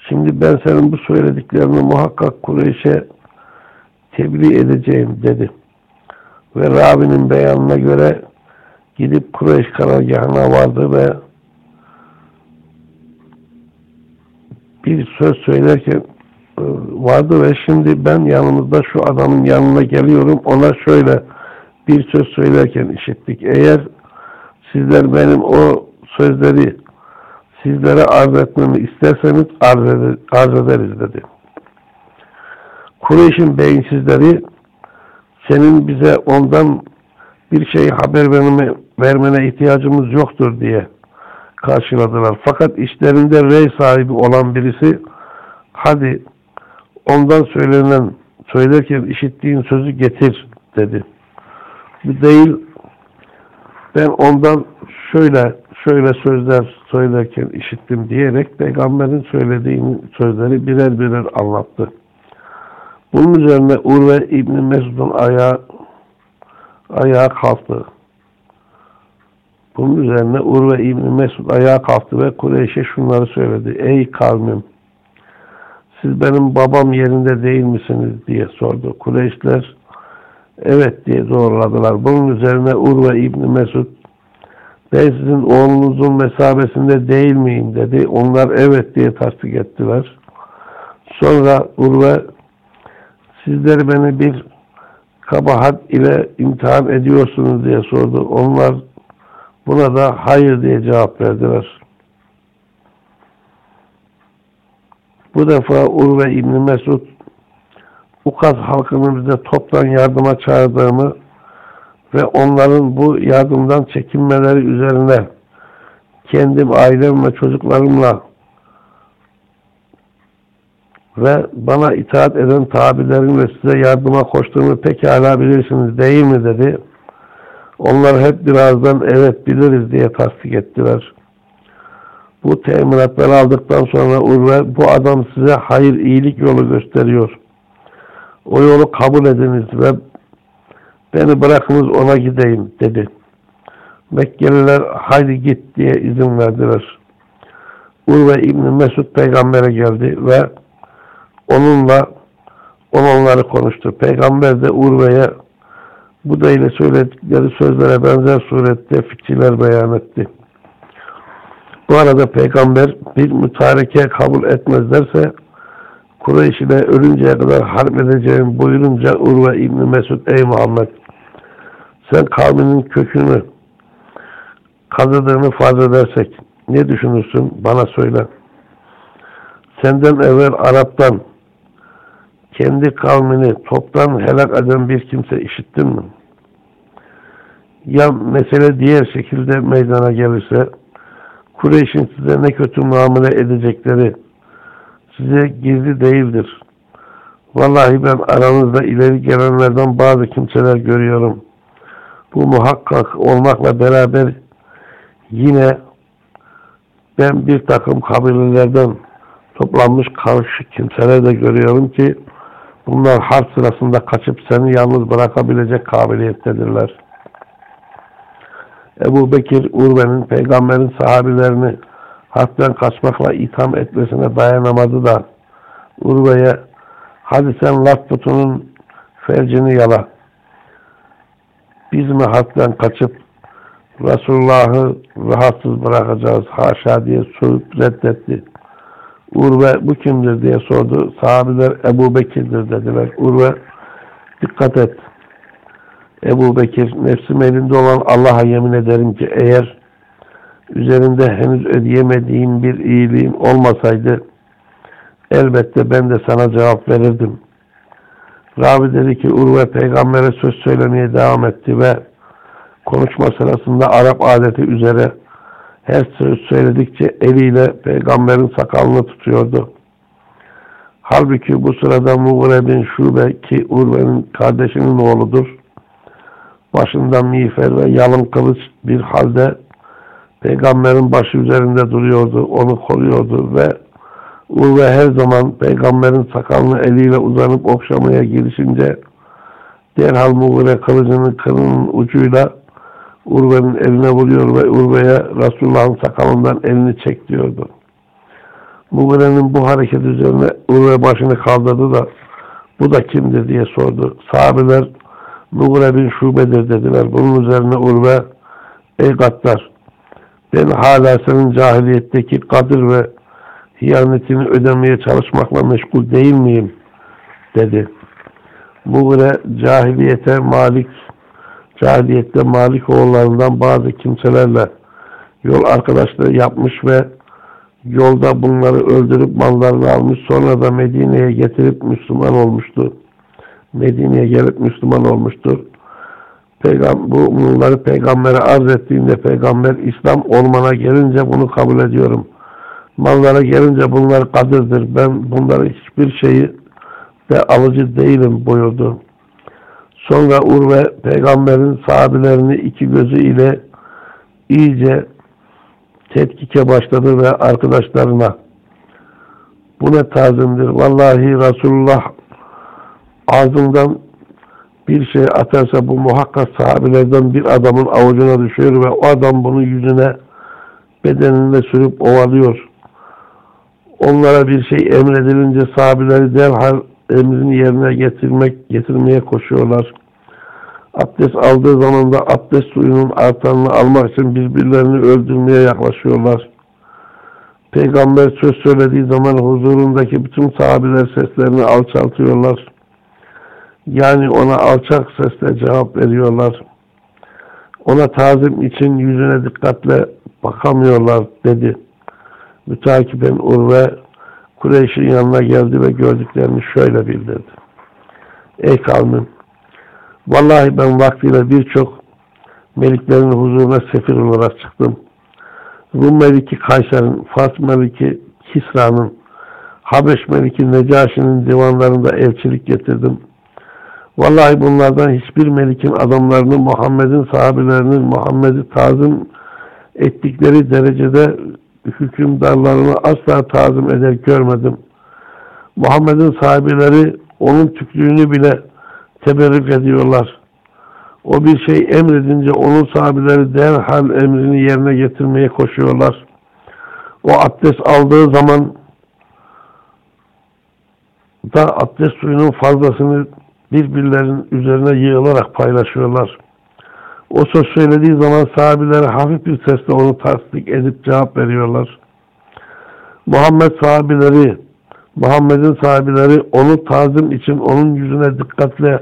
şimdi ben senin bu söylediklerini muhakkak Kureyş'e tebliğ edeceğim dedi. Ve Rabi'nin beyanına göre gidip Kureyş karargahına vardı ve bir söz söylerken e, vardı ve şimdi ben yanımızda şu adamın yanına geliyorum ona şöyle bir söz söylerken işittik. Eğer sizler benim o sözleri sizlere arz etmemi isterseniz arz, eder, arz ederiz dedi. Kureyş'in beyinsizleri senin bize ondan bir şey haber vermene, vermene ihtiyacımız yoktur diye karşıladılar. Fakat işlerinde rey sahibi olan birisi hadi ondan söylenen söylerken işittiğin sözü getir dedi. Bu değil ben ondan şöyle şöyle sözler söylerken işittim diyerek peygamberin söylediğini sözleri birer birer anlattı. Bunun üzerine Urve İbni Mesud'un ayağı ayağa kalktı. Bunun üzerine Urve İbni Mesud ayağa kalktı ve Kureyş'e şunları söyledi. Ey kavmim! Siz benim babam yerinde değil misiniz diye sordu. Kureyşler evet diye doğruladılar. Bunun üzerine Urve İbni Mesud ben sizin oğlunuzun mesabesinde değil miyim dedi. Onlar evet diye tasdik ettiler. Sonra Urve sizler beni bir kabahat ile imtihan ediyorsunuz diye sordu. Onlar buna da hayır diye cevap verdiler. Bu defa Urve İbni Mesud Ukaz halkını bize toptan yardıma çağırdığımı ve onların bu yardımdan çekinmeleri üzerine kendim, ailem ve çocuklarımla ve bana itaat eden tabilerin ve size yardıma koştuğumu pekala bilirsiniz değil mi dedi. Onlar hep birazdan evet biliriz diye tasdik ettiler. Bu teminatları aldıktan sonra Urve bu adam size hayır iyilik yolu gösteriyor. O yolu kabul ediniz ve beni bırakınız ona gideyim dedi. Mekkeliler haydi git diye izin verdiler. Urve İbni Mesud peygambere geldi ve onunla onları konuştu. Peygamber de Urve'ye bu da ile söyledikleri sözlere benzer surette fikirler beyan etti. Bu arada peygamber bir mütareke kabul etmezlerse Kureyş ile ölünceye kadar harp edeceğim buyurunca Urve İbni Mesud ey Muhammed sen kavminin kökünü kazıdığını farz edersek ne düşünürsün bana söyle. Senden evvel Arap'tan kendi kavmini toptan helak eden bir kimse işittin mi? Ya mesele diğer şekilde meydana gelirse Kureyş'in size ne kötü muamele edecekleri size gizli değildir. Vallahi ben aranızda ileri gelenlerden bazı kimseler görüyorum. Bu muhakkak olmakla beraber yine ben bir takım kabilelerden toplanmış karşı kimseler de görüyorum ki bunlar harp sırasında kaçıp seni yalnız bırakabilecek kabiliyettedirler. Ebu Bekir Urve'nin peygamberin sahabilerini harpten kaçmakla itham etmesine dayanamadı da Urve'ye hadi sen laf putunun felcini yala. Biz mi harpten kaçıp Resulullah'ı rahatsız bırakacağız haşa diye sorup reddetti. Urve bu kimdir diye sordu. Sahabiler Ebu Bekir'dir dediler. Urve dikkat et. Ebu Bekir nefsim elinde olan Allah'a yemin ederim ki eğer üzerinde henüz ödeyemediğim bir iyiliğim olmasaydı elbette ben de sana cevap verirdim. Ravi dedi ki Urve peygambere söz söylemeye devam etti ve konuşma sırasında Arap adeti üzere her söz söyledikçe eliyle peygamberin sakalını tutuyordu. Halbuki bu sırada Mughre bin Şube ki Urve'nin kardeşinin oğludur. Başında miğfer ve yalın kılıç bir halde peygamberin başı üzerinde duruyordu, onu koruyordu ve Urve her zaman peygamberin sakalını eliyle uzanıp okşamaya girişince derhal Mughre kılıcının kırının ucuyla Urve'nin eline vuruyor ve Urve'ye Resulullah'ın sakalından elini çek diyordu. Mughre'nin bu hareket üzerine Urve başını kaldırdı da bu da kimdir diye sordu. Sahabeler Mughre bin Şube'dir dediler. Bunun üzerine Urve ey Gattar ben hala senin cahiliyetteki Kadir ve hiyanetini ödemeye çalışmakla meşgul değil miyim? dedi. Muğre cahiliyete malik cahiliyette malik oğullarından bazı kimselerle yol arkadaşlığı yapmış ve yolda bunları öldürüp mallarını almış sonra da Medine'ye getirip Müslüman olmuştu. Medine'ye gelip Müslüman olmuştur. Peygam bu bunları peygambere arz ettiğinde peygamber İslam ormana gelince bunu kabul ediyorum. Mallara gelince bunlar kadirdir. Ben bunları hiçbir şeyi de alıcı değilim buyurdu. Sonra Urve peygamberin sahabelerini iki gözü ile iyice tetkike başladı ve arkadaşlarına bu ne tazimdir. Vallahi Resulullah ağzından bir şey atarsa bu muhakkak sahabelerden bir adamın avucuna düşüyor ve o adam bunu yüzüne bedeninde sürüp ovalıyor. Onlara bir şey emredilince sahabeleri derhal emrini yerine getirmek getirmeye koşuyorlar. Abdest aldığı zaman da abdest suyunun artanını almak için birbirlerini öldürmeye yaklaşıyorlar. Peygamber söz söylediği zaman huzurundaki bütün sahabeler seslerini alçaltıyorlar. Yani ona alçak sesle cevap veriyorlar. Ona tazim için yüzüne dikkatle bakamıyorlar dedi. Mütakiben Urve Kureyş'in yanına geldi ve gördüklerini şöyle bildirdi. Ey kavmim! Vallahi ben vaktiyle birçok meliklerin huzuruna sefir olarak çıktım. Rum meliki Kayser'in, Fars meliki Kisra'nın, Habeş meliki Necaşi'nin divanlarında elçilik getirdim. Vallahi bunlardan hiçbir melikin adamlarını Muhammed'in sahabelerinin Muhammed'i tazim ettikleri derecede hükümdarlarını asla tazim eder görmedim. Muhammed'in sahibeleri onun tüklüğünü bile teberrük ediyorlar. O bir şey emredince onun sahibeleri derhal emrini yerine getirmeye koşuyorlar. O abdest aldığı zaman da abdest suyunun fazlasını birbirlerinin üzerine yığılarak paylaşıyorlar. O söz söylediği zaman sahabeleri hafif bir sesle onu tasdik edip cevap veriyorlar. Muhammed sahabeleri, Muhammed'in sahabeleri onu tazim için onun yüzüne dikkatle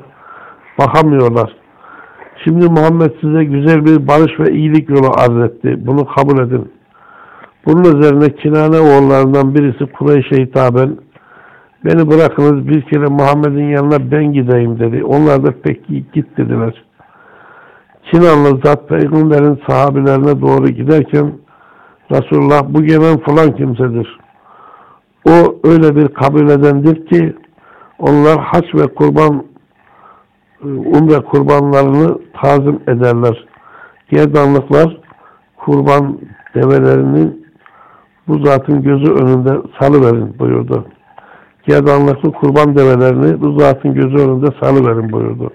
bakamıyorlar. Şimdi Muhammed size güzel bir barış ve iyilik yolu arz etti. Bunu kabul edin. Bunun üzerine Kinane oğullarından birisi Kureyş'e hitaben beni bırakınız bir kere Muhammed'in yanına ben gideyim dedi. Onlar da peki git dediler. Kinanlı zat peygamberin sahabilerine doğru giderken Resulullah bu gelen falan kimsedir. O öyle bir kabiledendir ki onlar haç ve kurban umre kurbanlarını tazim ederler. Gerdanlıklar kurban develerini bu zatın gözü önünde salıverin buyurdu. Gerdanlıklı kurban develerini bu zatın gözü önünde salıverin buyurdu.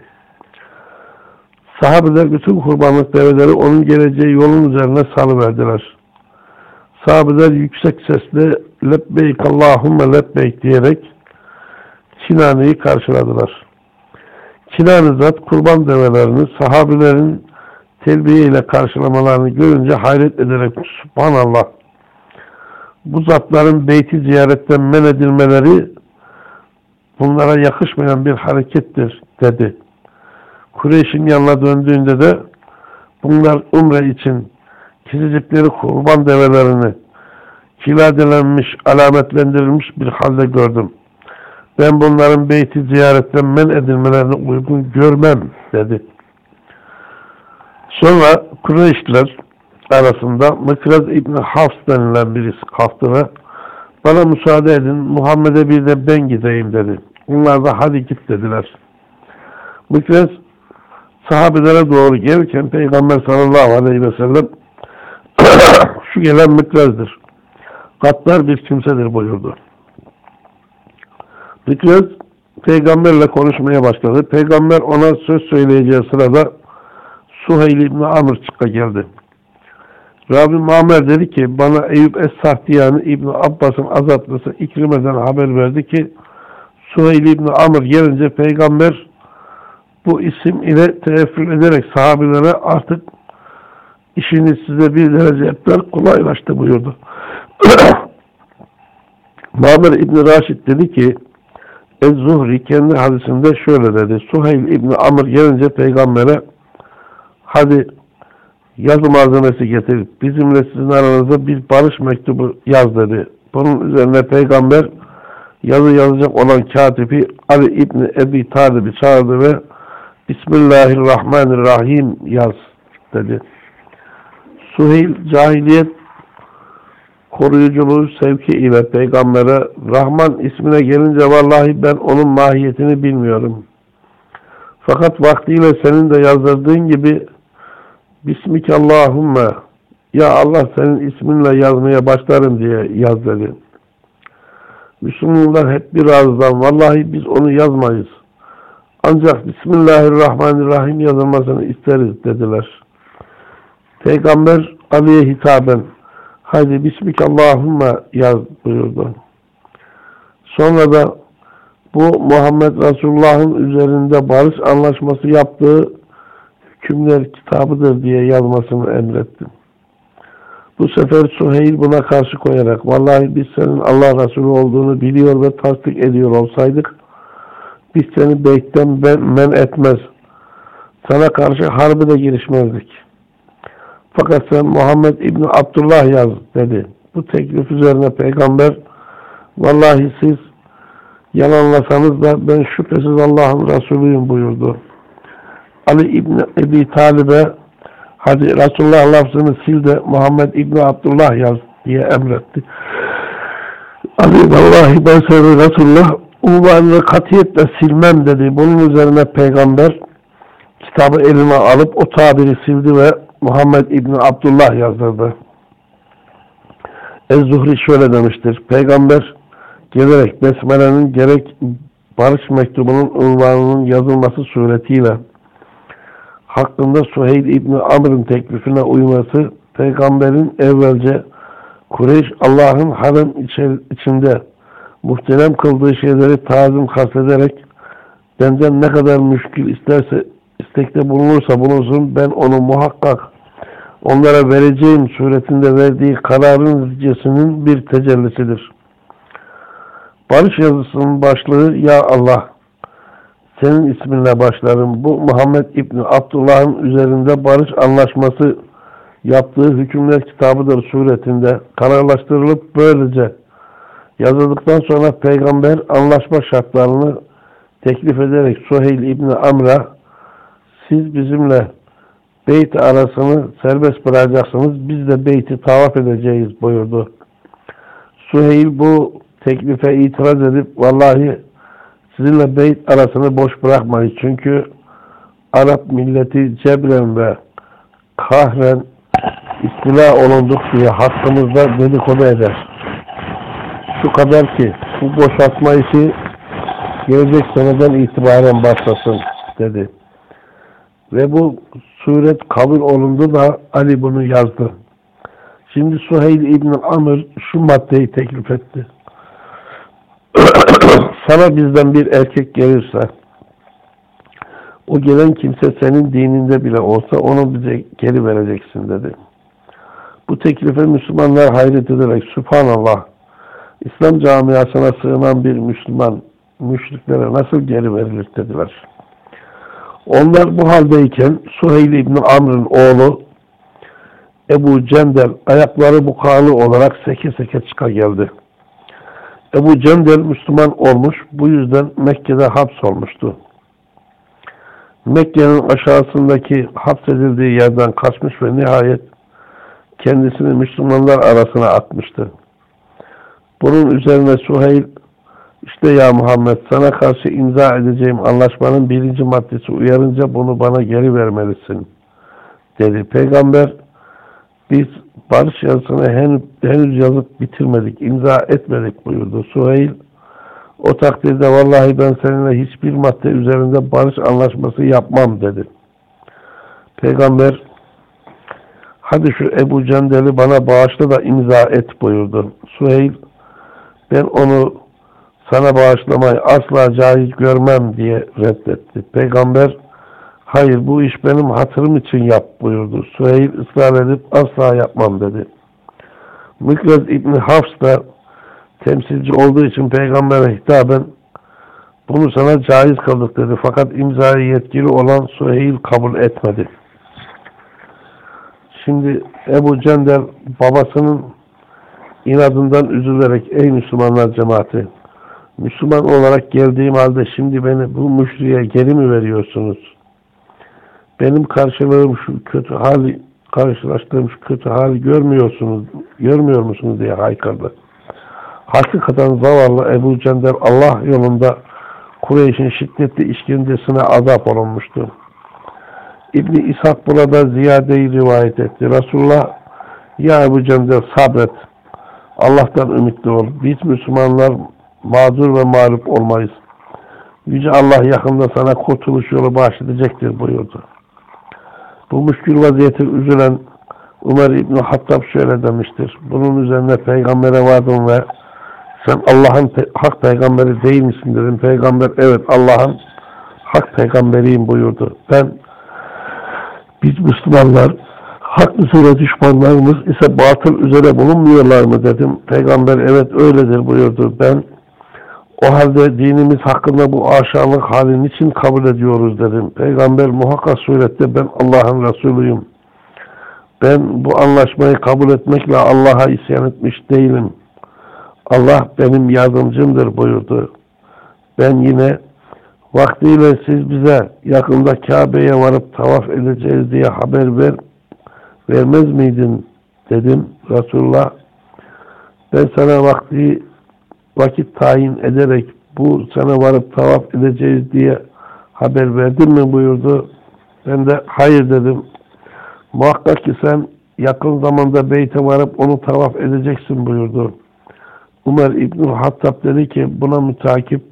Sahabeler bütün kurbanlık develeri onun geleceği yolun üzerine salıverdiler. Sahabeler yüksek sesle lebbeyk Allahümme lebbeyk diyerek Kinane'yi karşıladılar. Kinane zat kurban develerini sahabelerin telbiye ile karşılamalarını görünce hayret ederek Subhanallah bu zatların beyti ziyaretten men edilmeleri bunlara yakışmayan bir harekettir dedi. Kureyş'in yanına döndüğünde de bunlar umre için kesecekleri kurban develerini kiladelenmiş, alametlendirilmiş bir halde gördüm. Ben bunların beyti ziyaretten men edilmelerine uygun görmem dedi. Sonra Kureyşliler arasında Mıkraz İbni Hafs denilen birisi kalktı ve bana müsaade edin Muhammed'e bir de ben gideyim dedi. Onlar da hadi git dediler. Mıkraz sahabelere doğru gelirken Peygamber sallallahu aleyhi ve sellem *coughs* şu gelen Mıkraz'dır. Katlar bir kimsedir buyurdu. Mıkraz peygamberle konuşmaya başladı. Peygamber ona söz söyleyeceği sırada Suheyl İbni Amr çıka geldi. Rabbi Muammer dedi ki bana Eyüp Es-Sahtiyani İbni Abbas'ın azatlısı İkrime'den haber verdi ki Suheyl İbni Amr gelince peygamber bu isim ile teeffül ederek sahabilere artık işiniz size bir derece hepler kolaylaştı buyurdu. *clears throat* Mamer İbni Raşid dedi ki Ez-Zuhri kendi hadisinde şöyle dedi. Suheyl İbni Amr gelince peygambere hadi yazı malzemesi getirip bizimle sizin aranızda bir barış mektubu yaz dedi. Bunun üzerine peygamber yazı yazacak olan katibi Ali İbni Ebi Talib'i çağırdı ve Bismillahirrahmanirrahim yaz dedi. Suheyl cahiliyet koruyuculuğu sevki ile peygambere Rahman ismine gelince vallahi ben onun mahiyetini bilmiyorum. Fakat vaktiyle senin de yazdırdığın gibi Bismike Allahümme Ya Allah senin isminle yazmaya başlarım diye yaz dedi. Müslümanlar hep bir ağızdan vallahi biz onu yazmayız. Ancak Bismillahirrahmanirrahim yazılmasını isteriz dediler. Peygamber Ali'ye hitaben Hadi Bismillahümme yaz buyurdu. Sonra da bu Muhammed Resulullah'ın üzerinde barış anlaşması yaptığı hükümler kitabıdır diye yazmasını emretti. Bu sefer Suheyl buna karşı koyarak vallahi biz senin Allah Resulü olduğunu biliyor ve tasdik ediyor olsaydık biz seni beytten men etmez. Sana karşı harbi de girişmezdik. Fakat sen Muhammed İbni Abdullah yaz dedi. Bu teklif üzerine peygamber vallahi siz yalanlasanız da ben şüphesiz Allah'ın Resulüyüm buyurdu. Ali İbni Ebi Talib'e hadi Resulullah lafzını sil de Muhammed İbni Abdullah yaz diye emretti. Ali vallahi ben seni Resulullah unvanını katiyetle silmem dedi. Bunun üzerine peygamber kitabı eline alıp o tabiri sildi ve Muhammed İbni Abdullah yazdırdı. Ez-Zuhri şöyle demiştir. Peygamber gelerek Besmele'nin gerek barış mektubunun unvanının yazılması suretiyle hakkında Suheyl İbni Amr'ın teklifine uyması peygamberin evvelce Kureyş Allah'ın harem içinde muhterem kıldığı şeyleri tazim kastederek benden ne kadar müşkül isterse istekte bulunursa bulunsun ben onu muhakkak onlara vereceğim suretinde verdiği kararın neticesinin bir tecellisidir. Barış yazısının başlığı Ya Allah senin isminle başlarım. Bu Muhammed İbni Abdullah'ın üzerinde barış anlaşması yaptığı hükümler kitabıdır suretinde kararlaştırılıp böylece yazıldıktan sonra peygamber anlaşma şartlarını teklif ederek Suheyl İbni Amr'a siz bizimle beyt arasını serbest bırakacaksınız. Biz de beyti tavaf edeceğiz buyurdu. Suheyl bu teklife itiraz edip vallahi sizinle beyt arasını boş bırakmayız. Çünkü Arap milleti cebren ve kahren istila olunduk diye hakkımızda dedikodu eder. Şu kadar ki bu boşaltma işi gelecek seneden itibaren başlasın dedi. Ve bu suret kabul olundu da Ali bunu yazdı. Şimdi Suheyl İbn Amr şu maddeyi teklif etti. *clears throat* Sana bizden bir erkek gelirse o gelen kimse senin dininde bile olsa onu bize geri vereceksin dedi. Bu teklife Müslümanlar hayret ederek Subhanallah İslam camiasına sığınan bir Müslüman müşriklere nasıl geri verilir dediler. Onlar bu haldeyken Suheyl İbni Amr'ın oğlu Ebu Cendel ayakları bukalı olarak seke seke çıka geldi. Ebu Cendel Müslüman olmuş, bu yüzden Mekke'de hapsolmuştu. Mekke'nin aşağısındaki hapsedildiği yerden kaçmış ve nihayet kendisini Müslümanlar arasına atmıştı. Bunun üzerine Suheyl işte ya Muhammed sana karşı imza edeceğim anlaşmanın birinci maddesi uyarınca bunu bana geri vermelisin dedi. Peygamber biz barış yazısını henüz, henüz yazıp bitirmedik, imza etmedik buyurdu. Suheyl o takdirde vallahi ben seninle hiçbir madde üzerinde barış anlaşması yapmam dedi. Peygamber hadi şu Ebu Cendel'i bana bağışla da imza et buyurdu. Suheyl ben onu sana bağışlamayı asla caiz görmem diye reddetti. Peygamber hayır bu iş benim hatırım için yap buyurdu. Süheyl ısrar edip asla yapmam dedi. Mikrez İbni Hafs da temsilci olduğu için peygambere hitaben bunu sana caiz kıldık dedi. Fakat imzaya yetkili olan Süheyl kabul etmedi. Şimdi Ebu Cender babasının inadından üzülerek ey Müslümanlar cemaati Müslüman olarak geldiğim halde şimdi beni bu müşriye geri mi veriyorsunuz? Benim karşılığım şu kötü hali karşılaştığım şu kötü hali görmüyorsunuz, görmüyor musunuz diye haykırdı. Hakikaten zavallı Ebu Cender Allah yolunda Kureyş'in şiddetli işkencesine azap olunmuştu. İbni İshak burada ziyadeyi rivayet etti. Resulullah ya Ebu Cender sabret. Allah'tan ümitli ol. Biz Müslümanlar mağdur ve mağlup olmayız. Yüce Allah yakında sana kurtuluş yolu bahşedecektir buyurdu. Bu müşkül vaziyeti üzülen Ömer İbni Hattab şöyle demiştir. Bunun üzerine peygambere vardım ve sen Allah'ın pe hak peygamberi değil misin dedim. Peygamber evet Allah'ın hak peygamberiyim buyurdu. Ben biz Müslümanlar hak üzere düşmanlarımız ise batıl üzere bulunmuyorlar mı dedim. Peygamber evet öyledir buyurdu. Ben o halde dinimiz hakkında bu aşağılık halin için kabul ediyoruz dedim. Peygamber muhakkak surette ben Allah'ın Resulüyüm. Ben bu anlaşmayı kabul etmekle Allah'a isyan etmiş değilim. Allah benim yardımcımdır buyurdu. Ben yine vaktiyle siz bize yakında Kabe'ye varıp tavaf edeceğiz diye haber ver vermez miydin dedim. Resulullah ben sana vakti vakit tayin ederek bu sene varıp tavaf edeceğiz diye haber verdin mi buyurdu. Ben de hayır dedim. Muhakkak ki sen yakın zamanda beyte varıp onu tavaf edeceksin buyurdu. Ömer İbn Hattab dedi ki buna mütakip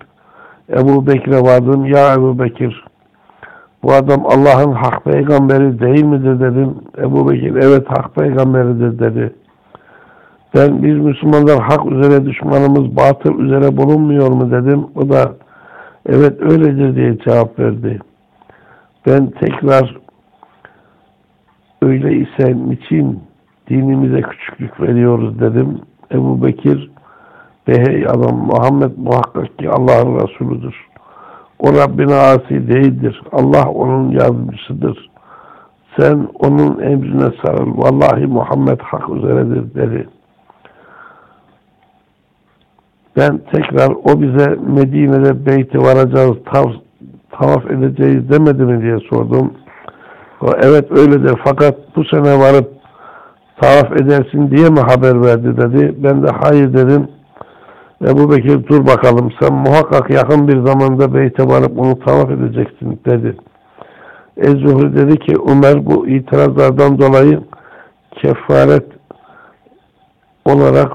Ebu Bekir'e vardım. Ya Ebu Bekir bu adam Allah'ın hak peygamberi değil midir dedim. Ebu Bekir evet hak peygamberidir dedi. Ben biz Müslümanlar hak üzere düşmanımız batıl üzere bulunmuyor mu dedim. O da evet öyledir diye cevap verdi. Ben tekrar öyle ise niçin dinimize küçüklük veriyoruz dedim. Ebu Bekir hey adam Muhammed muhakkak ki Allah'ın Resulüdür. O Rabbine asi değildir. Allah onun yardımcısıdır. Sen onun emrine sarıl. Vallahi Muhammed hak üzeredir dedi. Ben tekrar o bize Medine'de beyti varacağız, tav, tavaf edeceğiz demedi mi diye sordum. O evet öyledir fakat bu sene varıp tavaf edersin diye mi haber verdi dedi. Ben de hayır dedim. Ebu Bekir dur bakalım sen muhakkak yakın bir zamanda beyte varıp onu tavaf edeceksin dedi. Ez-Zuhri dedi ki Ömer bu itirazlardan dolayı kefaret olarak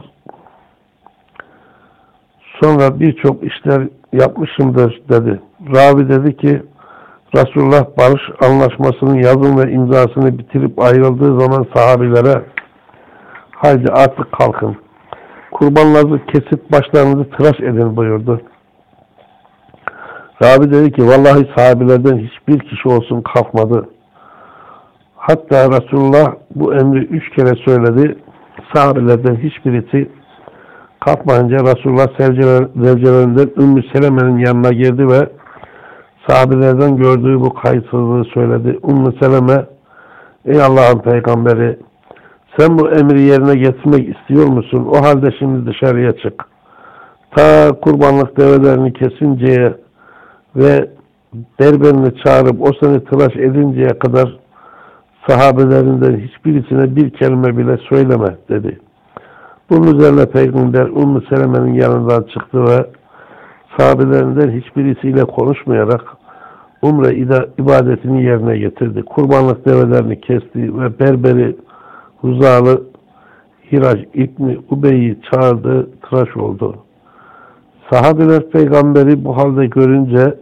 sonra birçok işler yapmışımdır dedi. Ravi dedi ki Resulullah barış anlaşmasının yazım ve imzasını bitirip ayrıldığı zaman sahabilere haydi artık kalkın kurbanlarınızı kesip başlarınızı tıraş edin buyurdu. Rabi dedi ki vallahi sahabelerden hiçbir kişi olsun kalkmadı. Hatta Resulullah bu emri üç kere söyledi. Sahabelerden hiçbirisi kalkmayınca Resulullah zevcelerinden Ümmü Seleme'nin yanına girdi ve sahabelerden gördüğü bu kayıtsızlığı söyledi. Ümmü Seleme ey Allah'ın peygamberi sen bu emri yerine getirmek istiyor musun? O halde şimdi dışarıya çık. Ta kurbanlık develerini kesinceye ve berberini çağırıp o seni tıraş edinceye kadar sahabelerinden hiçbirisine bir kelime bile söyleme dedi. Bunun üzerine Peygamber Ümmü Seleme'nin yanından çıktı ve sahabelerinden hiçbirisiyle konuşmayarak umre ibadetini yerine getirdi. Kurbanlık develerini kesti ve berberi Huzalı Hiraç İbni Ubey'i çağırdı, tıraş oldu. Sahabeler peygamberi bu halde görünce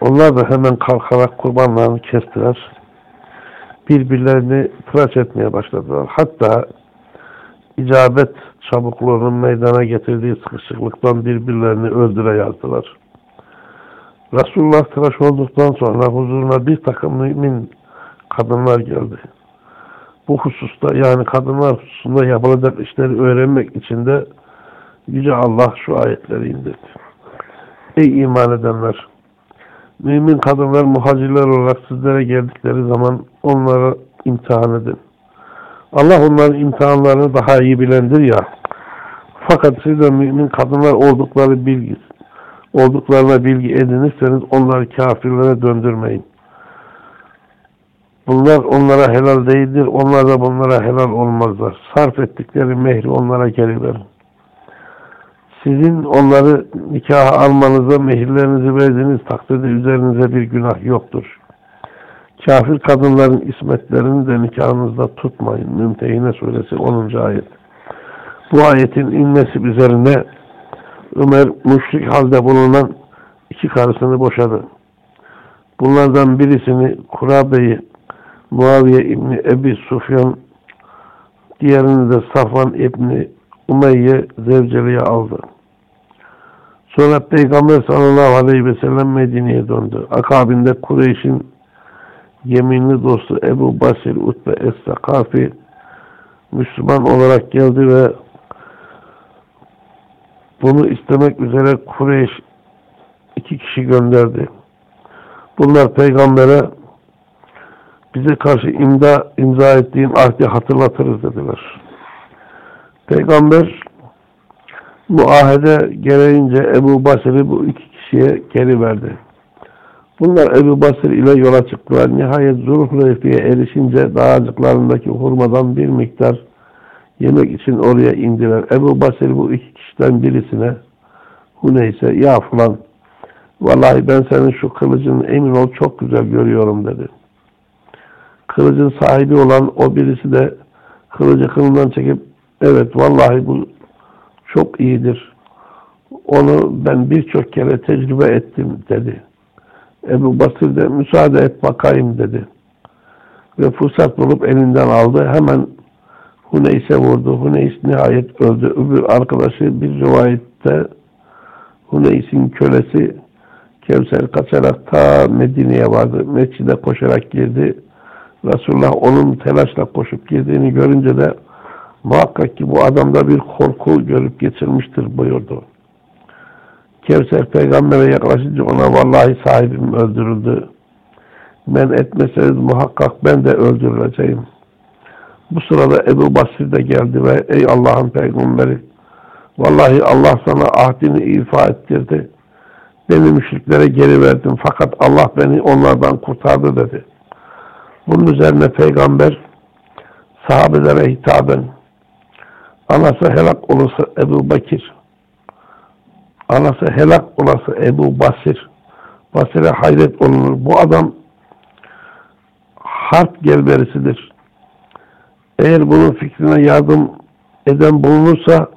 onlar da hemen kalkarak kurbanlarını kestiler. Birbirlerini tıraş etmeye başladılar. Hatta icabet çabukluğunun meydana getirdiği sıkışıklıktan birbirlerini öldüre yazdılar. Resulullah tıraş olduktan sonra huzuruna bir takım mümin kadınlar geldi bu hususta yani kadınlar hususunda yapılacak işleri öğrenmek için de Yüce Allah şu ayetleri indirdi. Ey iman edenler! Mümin kadınlar muhacirler olarak sizlere geldikleri zaman onları imtihan edin. Allah onların imtihanlarını daha iyi bilendir ya. Fakat siz de mümin kadınlar oldukları bilgi, olduklarına bilgi edinirseniz onları kafirlere döndürmeyin. Bunlar onlara helal değildir. Onlar da bunlara helal olmazlar. Sarf ettikleri mehri onlara geri verin. Sizin onları nikaha almanıza, mehirlerinizi verdiğiniz takdirde üzerinize bir günah yoktur. Kafir kadınların ismetlerini de nikahınızda tutmayın. Mümtehine suresi 10. ayet. Bu ayetin inmesi üzerine Ömer müşrik halde bulunan iki karısını boşadı. Bunlardan birisini Kurabe'yi Muaviye İbni Ebi Sufyan diğerini de Safvan İbni Umeyye zevceliğe aldı. Sonra Peygamber sallallahu aleyhi ve sellem Medine'ye döndü. Akabinde Kureyş'in yeminli dostu Ebu Basir Utbe Es-Sakafi Müslüman olarak geldi ve bunu istemek üzere Kureyş iki kişi gönderdi. Bunlar peygambere bize karşı imza, imza ettiğin ahdi hatırlatırız dediler. Peygamber muahede gereğince Ebu Basir'i bu iki kişiye geri verdi. Bunlar Ebu Basir ile yola çıktılar. Nihayet Zulhuleyfi'ye erişince dağcıklarındaki hurmadan bir miktar yemek için oraya indiler. Ebu Basir bu iki kişiden birisine Huneyse ya falan vallahi ben senin şu kılıcın emin ol çok güzel görüyorum dedi. Kılıcın sahibi olan o birisi de kılıcı kılından çekip evet vallahi bu çok iyidir. Onu ben birçok kere tecrübe ettim dedi. Ebu Basir de müsaade et bakayım dedi. Ve fırsat bulup elinden aldı. Hemen Huneys'e vurdu. Huneys nihayet öldü. Öbür arkadaşı bir rivayette Huneys'in kölesi Kevser kaçarak ta Medine'ye vardı. Mescide koşarak girdi. Resulullah onun telaşla koşup girdiğini görünce de muhakkak ki bu adamda bir korku görüp geçirmiştir buyurdu. Kevser peygambere yaklaşınca ona vallahi sahibim öldürüldü. Men etmeseniz muhakkak ben de öldürüleceğim. Bu sırada Ebu Basir de geldi ve ey Allah'ın peygamberi vallahi Allah sana ahdini ifa ettirdi. Beni müşriklere geri verdin fakat Allah beni onlardan kurtardı dedi. Bunun üzerine peygamber sahabelere hitaben anası helak olursa Ebu Bakir anası helak olası Ebu Basir Basir'e hayret olunur. Bu adam harp gelberisidir. Eğer bunun fikrine yardım eden bulunursa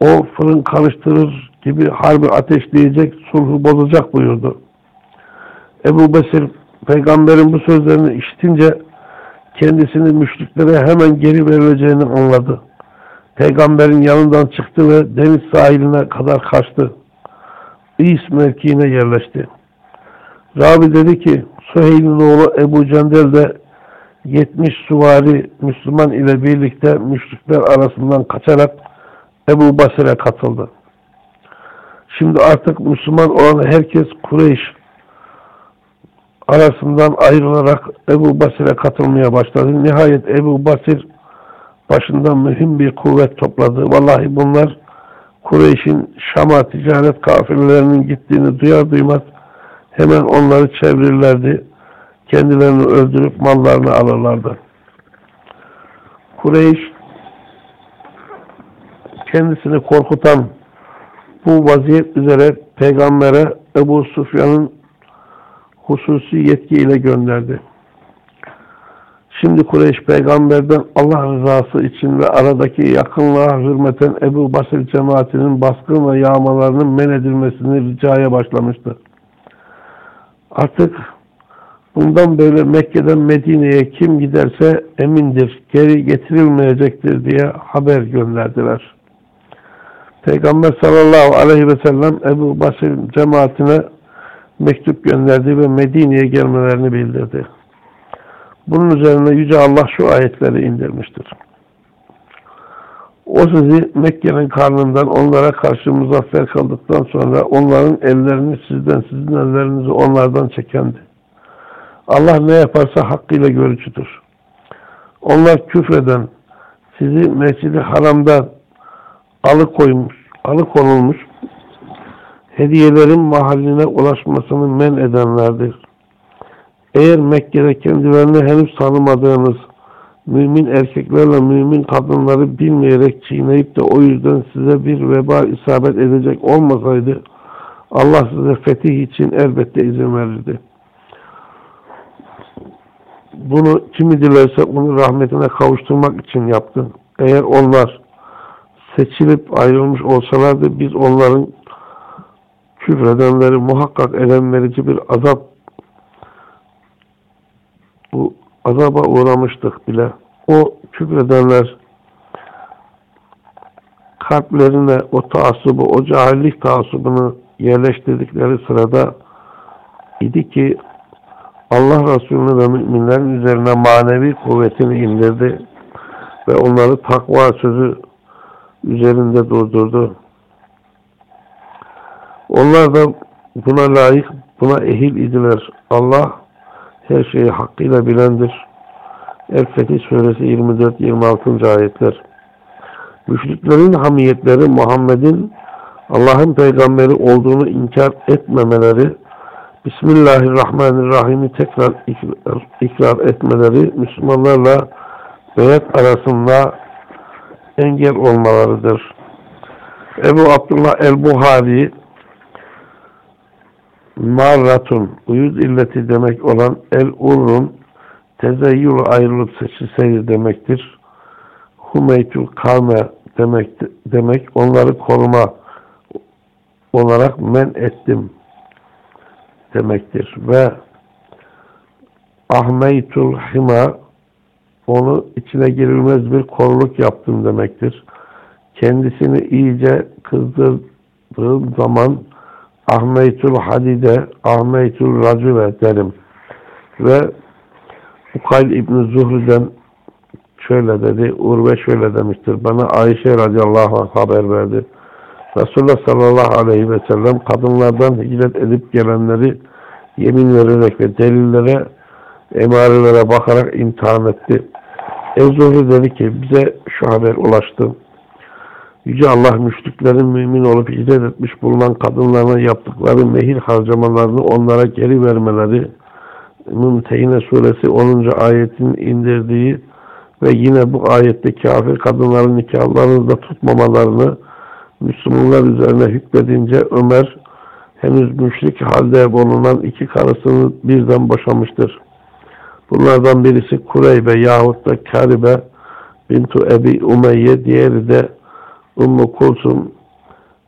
o fırın karıştırır gibi harbi ateşleyecek, sulhu bozacak buyurdu. Ebu Basir peygamberin bu sözlerini işitince kendisini müşriklere hemen geri verileceğini anladı. Peygamberin yanından çıktı ve deniz sahiline kadar kaçtı. İs mevkiine yerleşti. Rabi dedi ki Süheyl'in oğlu Ebu Cendel de 70 suvari Müslüman ile birlikte müşrikler arasından kaçarak Ebu Basir'e katıldı. Şimdi artık Müslüman olan herkes Kureyş arasından ayrılarak Ebu Basir'e katılmaya başladı. Nihayet Ebu Basir başından mühim bir kuvvet topladı. Vallahi bunlar Kureyş'in Şam'a ticaret kafirlerinin gittiğini duyar duymaz hemen onları çevirirlerdi. Kendilerini öldürüp mallarını alırlardı. Kureyş kendisini korkutan bu vaziyet üzere peygambere Ebu Sufyan'ın hususi yetkiyle gönderdi. Şimdi Kureyş peygamberden Allah rızası için ve aradaki yakınlığa hürmeten Ebu Basir cemaatinin baskın ve yağmalarının men edilmesini ricaya başlamıştı. Artık bundan böyle Mekke'den Medine'ye kim giderse emindir, geri getirilmeyecektir diye haber gönderdiler. Peygamber sallallahu aleyhi ve sellem Ebu Basir cemaatine mektup gönderdi ve Medine'ye gelmelerini bildirdi. Bunun üzerine Yüce Allah şu ayetleri indirmiştir. O sizi Mekke'nin karnından onlara karşı muzaffer kaldıktan sonra onların ellerini sizden, sizin ellerinizi onlardan çekendi. Allah ne yaparsa hakkıyla görücüdür. Onlar küfreden, sizi Mescid-i Haram'dan alıkoymuş, alıkonulmuş, hediyelerin mahalline ulaşmasını men edenlerdir. Eğer Mekke'de kendilerini henüz tanımadığınız mümin erkeklerle mümin kadınları bilmeyerek çiğneyip de o yüzden size bir veba isabet edecek olmasaydı Allah size fetih için elbette izin verirdi. Bunu kimi dilerse onu rahmetine kavuşturmak için yaptı. Eğer onlar seçilip ayrılmış olsalardı biz onların küfredenleri muhakkak elem verici bir azap bu azaba uğramıştık bile. O küfredenler kalplerine o taassubu, o cahillik taassubunu yerleştirdikleri sırada idi ki Allah Resulü'nü ve müminlerin üzerine manevi kuvvetini indirdi ve onları takva sözü üzerinde durdurdu. Onlar da buna layık, buna ehil idiler. Allah her şeyi hakkıyla bilendir. El-Fetih Suresi 24-26. ayetler. Müşriklerin hamiyetleri Muhammed'in Allah'ın peygamberi olduğunu inkar etmemeleri, Bismillahirrahmanirrahim'i tekrar ikrar, ikrar etmeleri Müslümanlarla beyat arasında engel olmalarıdır. Ebu Abdullah el-Buhari marratun uyuz illeti demek olan el-urrun tezeyyül ayrılıp seçilseydi demektir. Humeytül kavme demek, demek onları koruma olarak men ettim demektir. Ve ahmeytul hima onu içine girilmez bir koruluk yaptım demektir. Kendisini iyice kızdırdığım zaman Ahmeytul Hadide, Ahmeytul Racüve derim. Ve Ukayl İbni Zuhri'den şöyle dedi, Urve şöyle demiştir. Bana Ayşe radıyallahu anh haber verdi. Resulullah sallallahu aleyhi ve sellem kadınlardan hicret edip gelenleri yemin vererek ve delillere, emarelere bakarak imtihan etti. Ezuhri dedi ki bize şu haber ulaştı. Yüce Allah müşriklerin mümin olup hicret etmiş bulunan kadınlarına yaptıkları mehir harcamalarını onlara geri vermeleri Mümtehine suresi 10. ayetin indirdiği ve yine bu ayette kafir kadınların nikahlarını da tutmamalarını Müslümanlar üzerine hükmedince Ömer henüz müşrik halde bulunan iki karısını birden boşamıştır. Bunlardan birisi Kureybe yahut da Karibe Bintu Ebi Umeyye, diğeri de Ümmü Kulsum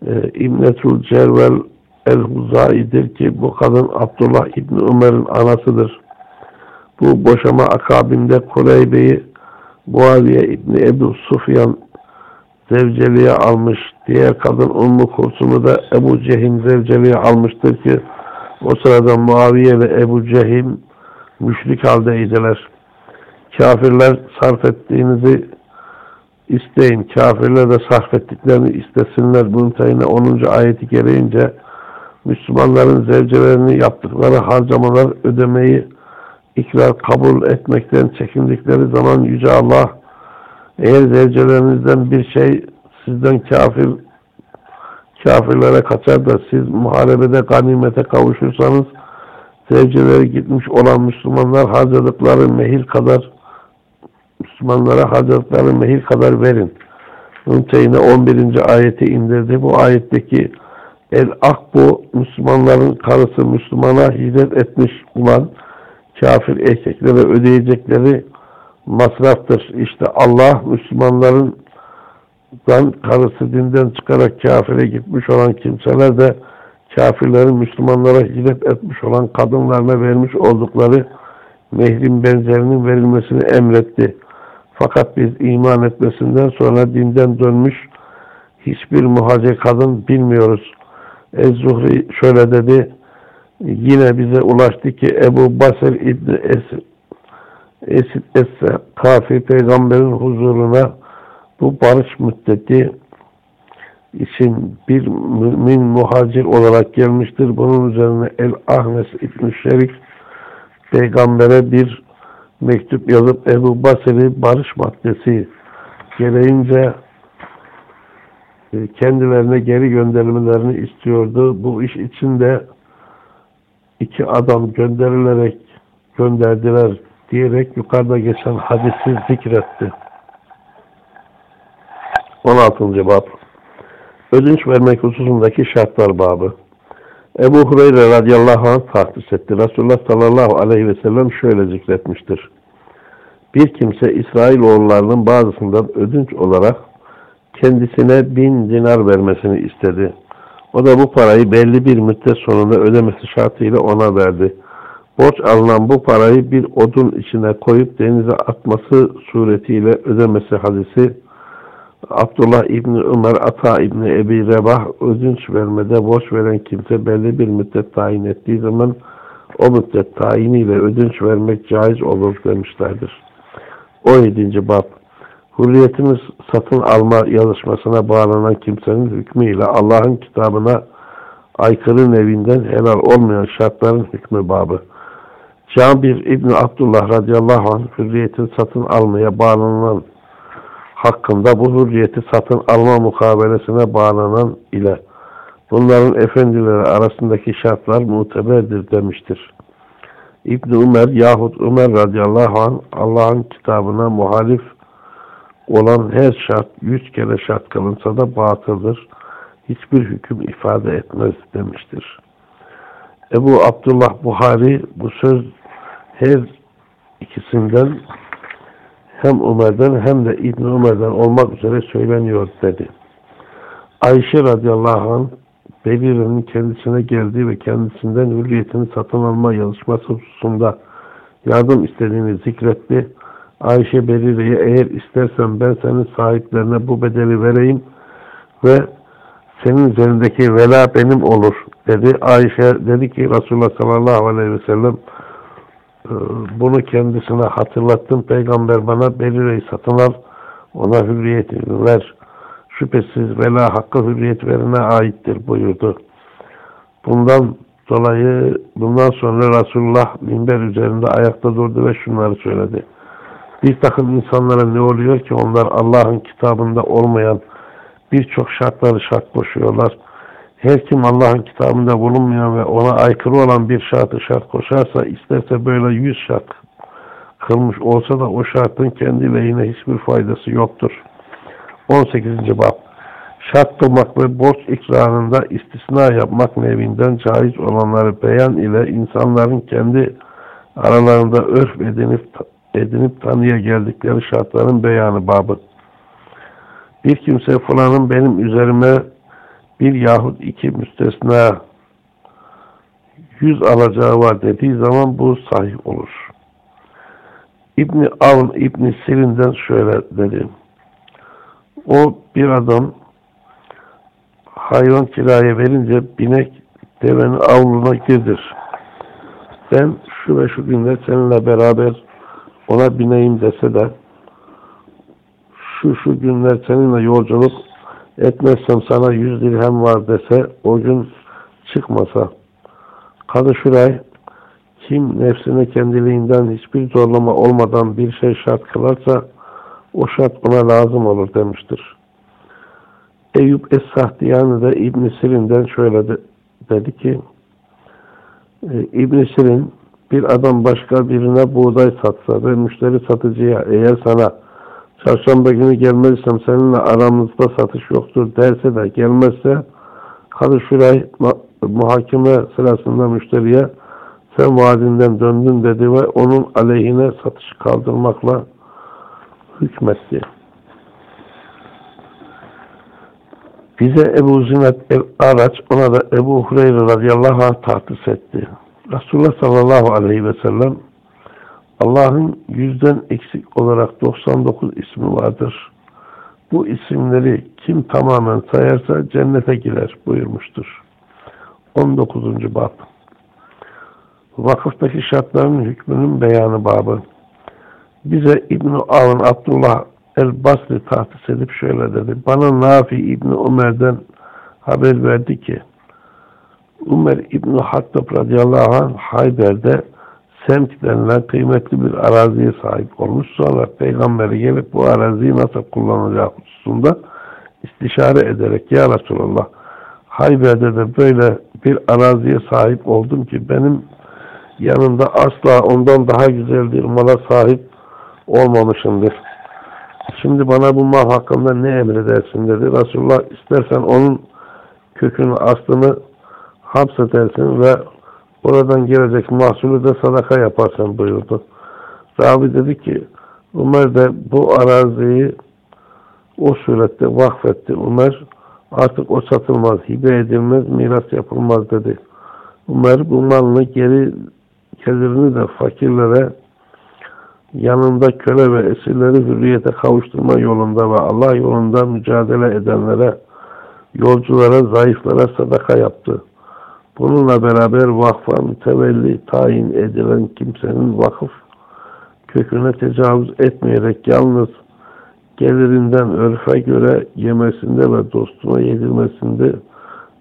e, İbnetul Cervel el-Huzai'dir ki bu kadın Abdullah İbni Ömer'in anasıdır. Bu boşama akabinde Kureybe'yi Muaviye İbni Ebu Sufyan zevceliğe almış. Diğer kadın Ümmü Kulsum'u da Ebu Cehim zevceliğe almıştır ki o sırada Muaviye ve Ebu Cehim müşrik haldeydiler. Kafirler sarf ettiğinizi isteyin. Kafirler de sarf ettiklerini istesinler. Bunun tayine 10. ayeti gereğince Müslümanların zevcelerini yaptıkları harcamalar ödemeyi ikrar kabul etmekten çekindikleri zaman Yüce Allah eğer zevcelerinizden bir şey sizden kafir kafirlere kaçar da siz muharebede ganimete kavuşursanız zevceleri gitmiş olan Müslümanlar harcadıkları mehir kadar Müslümanlara harcadıkları mehir kadar verin. Mümtehine 11. ayeti indirdi. Bu ayetteki el akbu Müslümanların karısı Müslümana hizmet etmiş olan kafir erkeklere ödeyecekleri masraftır. İşte Allah Müslümanların karısı dinden çıkarak kafire gitmiş olan kimseler de kafirlerin Müslümanlara hizmet etmiş olan kadınlarına vermiş oldukları mehrin benzerinin verilmesini emretti. Fakat biz iman etmesinden sonra dinden dönmüş hiçbir muhacir kadın bilmiyoruz. Ez-Zuhri şöyle dedi. Yine bize ulaştı ki Ebu Basir İbni Esid Esse Kafi peygamberin huzuruna Bu barış müddeti için bir mümin muhacir olarak gelmiştir. Bunun üzerine El-Ahmes İbn-i Şerif peygambere bir mektup yazıp Ebu Basir'i barış maddesi gereğince e, kendilerine geri gönderilmelerini istiyordu. Bu iş için de iki adam gönderilerek gönderdiler diyerek yukarıda geçen hadisi zikretti. 16. bab Ödünç vermek hususundaki şartlar babı. Ebu Hureyre radıyallahu anh tahsis etti. Resulullah sallallahu aleyhi ve sellem şöyle zikretmiştir. Bir kimse İsrailoğullarının bazısından ödünç olarak kendisine bin dinar vermesini istedi. O da bu parayı belli bir müddet sonunda ödemesi şartıyla ona verdi. Borç alınan bu parayı bir odun içine koyup denize atması suretiyle ödemesi hadisi Abdullah İbni Ömer, Ata İbni Ebi Rebah ödünç vermede borç veren kimse belli bir müddet tayin ettiği zaman o müddet tayiniyle ödünç vermek caiz olur demişlerdir. 17. Bab Hürriyetimiz satın alma yazışmasına bağlanan kimsenin hükmüyle Allah'ın kitabına aykırı nevinden helal olmayan şartların hükmü babı. Cabir İbni Abdullah radıyallahu anh hürriyetin satın almaya bağlanan hakkında bu hürriyeti satın alma mukabelesine bağlanan ile bunların efendileri arasındaki şartlar muteberdir demiştir. İbni Ömer yahut Ömer radıyallahu anh Allah'ın kitabına muhalif olan her şart yüz kere şart kılınsa da batıldır. Hiçbir hüküm ifade etmez demiştir. Ebu Abdullah Buhari bu söz her ikisinden hem Ömer'den hem de İbn Ömer'den olmak üzere söyleniyor dedi. Ayşe radıyallahu anh Belire'nin kendisine geldiği ve kendisinden hürriyetini satın alma yazışması hususunda yardım istediğini zikretti. Ayşe Belire'ye eğer istersen ben senin sahiplerine bu bedeli vereyim ve senin üzerindeki vela benim olur dedi. Ayşe dedi ki Resulullah sallallahu aleyhi ve sellem bunu kendisine hatırlattım. Peygamber bana Belire'yi satın al, ona hürriyetini ver. Şüphesiz vela hakkı hürriyet verine aittir buyurdu. Bundan dolayı bundan sonra Resulullah minber üzerinde ayakta durdu ve şunları söyledi. Bir takım insanlara ne oluyor ki onlar Allah'ın kitabında olmayan birçok şartları şart koşuyorlar. Her kim Allah'ın kitabında bulunmayan ve ona aykırı olan bir şartı şart koşarsa isterse böyle yüz şart kılmış olsa da o şartın kendi lehine hiçbir faydası yoktur. 18. Bab Şart kılmak ve borç ikrarında istisna yapmak nevinden caiz olanları beyan ile insanların kendi aralarında örf edinip, edinip tanıya geldikleri şartların beyanı babı. Bir kimse falanın benim üzerime bir yahut iki müstesna yüz alacağı var dediği zaman bu sahih olur. İbni Avn İbni Sirin'den şöyle dedi. O bir adam hayvan kiraya verince binek devenin avluna girdir. Ben şu ve şu günde seninle beraber ona bineyim dese de şu şu günler seninle yolculuk etmezsem sana yüz dirhem var dese o gün çıkmasa Kadı Şuray kim nefsine kendiliğinden hiçbir zorlama olmadan bir şey şart kılarsa o şart ona lazım olur demiştir. Eyüp Es-Sahtiyani de İbn Sirin'den şöyle de, dedi ki e, İbn Sirin bir adam başka birine buğday satsa ve müşteri satıcıya eğer sana çarşamba günü gelmezsem seninle aramızda satış yoktur derse de gelmezse Kadı Şuray muhakeme sırasında müşteriye sen vaadinden döndün dedi ve onun aleyhine satışı kaldırmakla hükmetti. Bize Ebu Zinet el-Araç ona da Ebu Hureyre radıyallahu anh tahtis etti. Resulullah sallallahu aleyhi ve sellem Allah'ın yüzden eksik olarak 99 ismi vardır. Bu isimleri kim tamamen sayarsa cennete girer buyurmuştur. 19. Bab Vakıftaki şartların hükmünün beyanı babı. Bize İbn-i Abdullah El Basri tahsis edip şöyle dedi. Bana Nafi İbni Ömer'den haber verdi ki Ömer İbni Hattab radıyallahu anh Hayber'de semt denilen kıymetli bir araziye sahip olmuş. Sonra peygamberi gelip bu araziyi nasıl kullanacağı hususunda istişare ederek Ya Resulallah Hayber'de de böyle bir araziye sahip oldum ki benim yanında asla ondan daha güzel bir mala sahip olmamışımdır. Şimdi bana bu mal hakkında ne emredersin dedi. Resulullah istersen onun kökünü aslını hapsedersin ve oradan gelecek mahsulü de sadaka yaparsın buyurdu. Rabi dedi ki Ömer de bu araziyi o surette vakfetti. Ömer artık o satılmaz, hibe edilmez, miras yapılmaz dedi. Ömer bu malını geri gelirini de fakirlere yanında köle ve esirleri hürriyete kavuşturma yolunda ve Allah yolunda mücadele edenlere, yolculara, zayıflara sadaka yaptı. Bununla beraber vakfa mütevelli tayin edilen kimsenin vakıf köküne tecavüz etmeyerek yalnız gelirinden örfe göre yemesinde ve dostuna yedirmesinde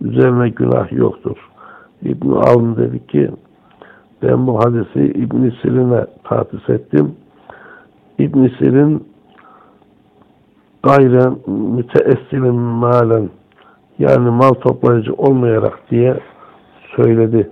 üzerine günah yoktur. İbn Avn dedi ki ben bu hadisi İbn Sirin'e tahsis ettim. İbn Sirin gayren müteessilin malen yani mal toplayıcı olmayarak diye söyledi.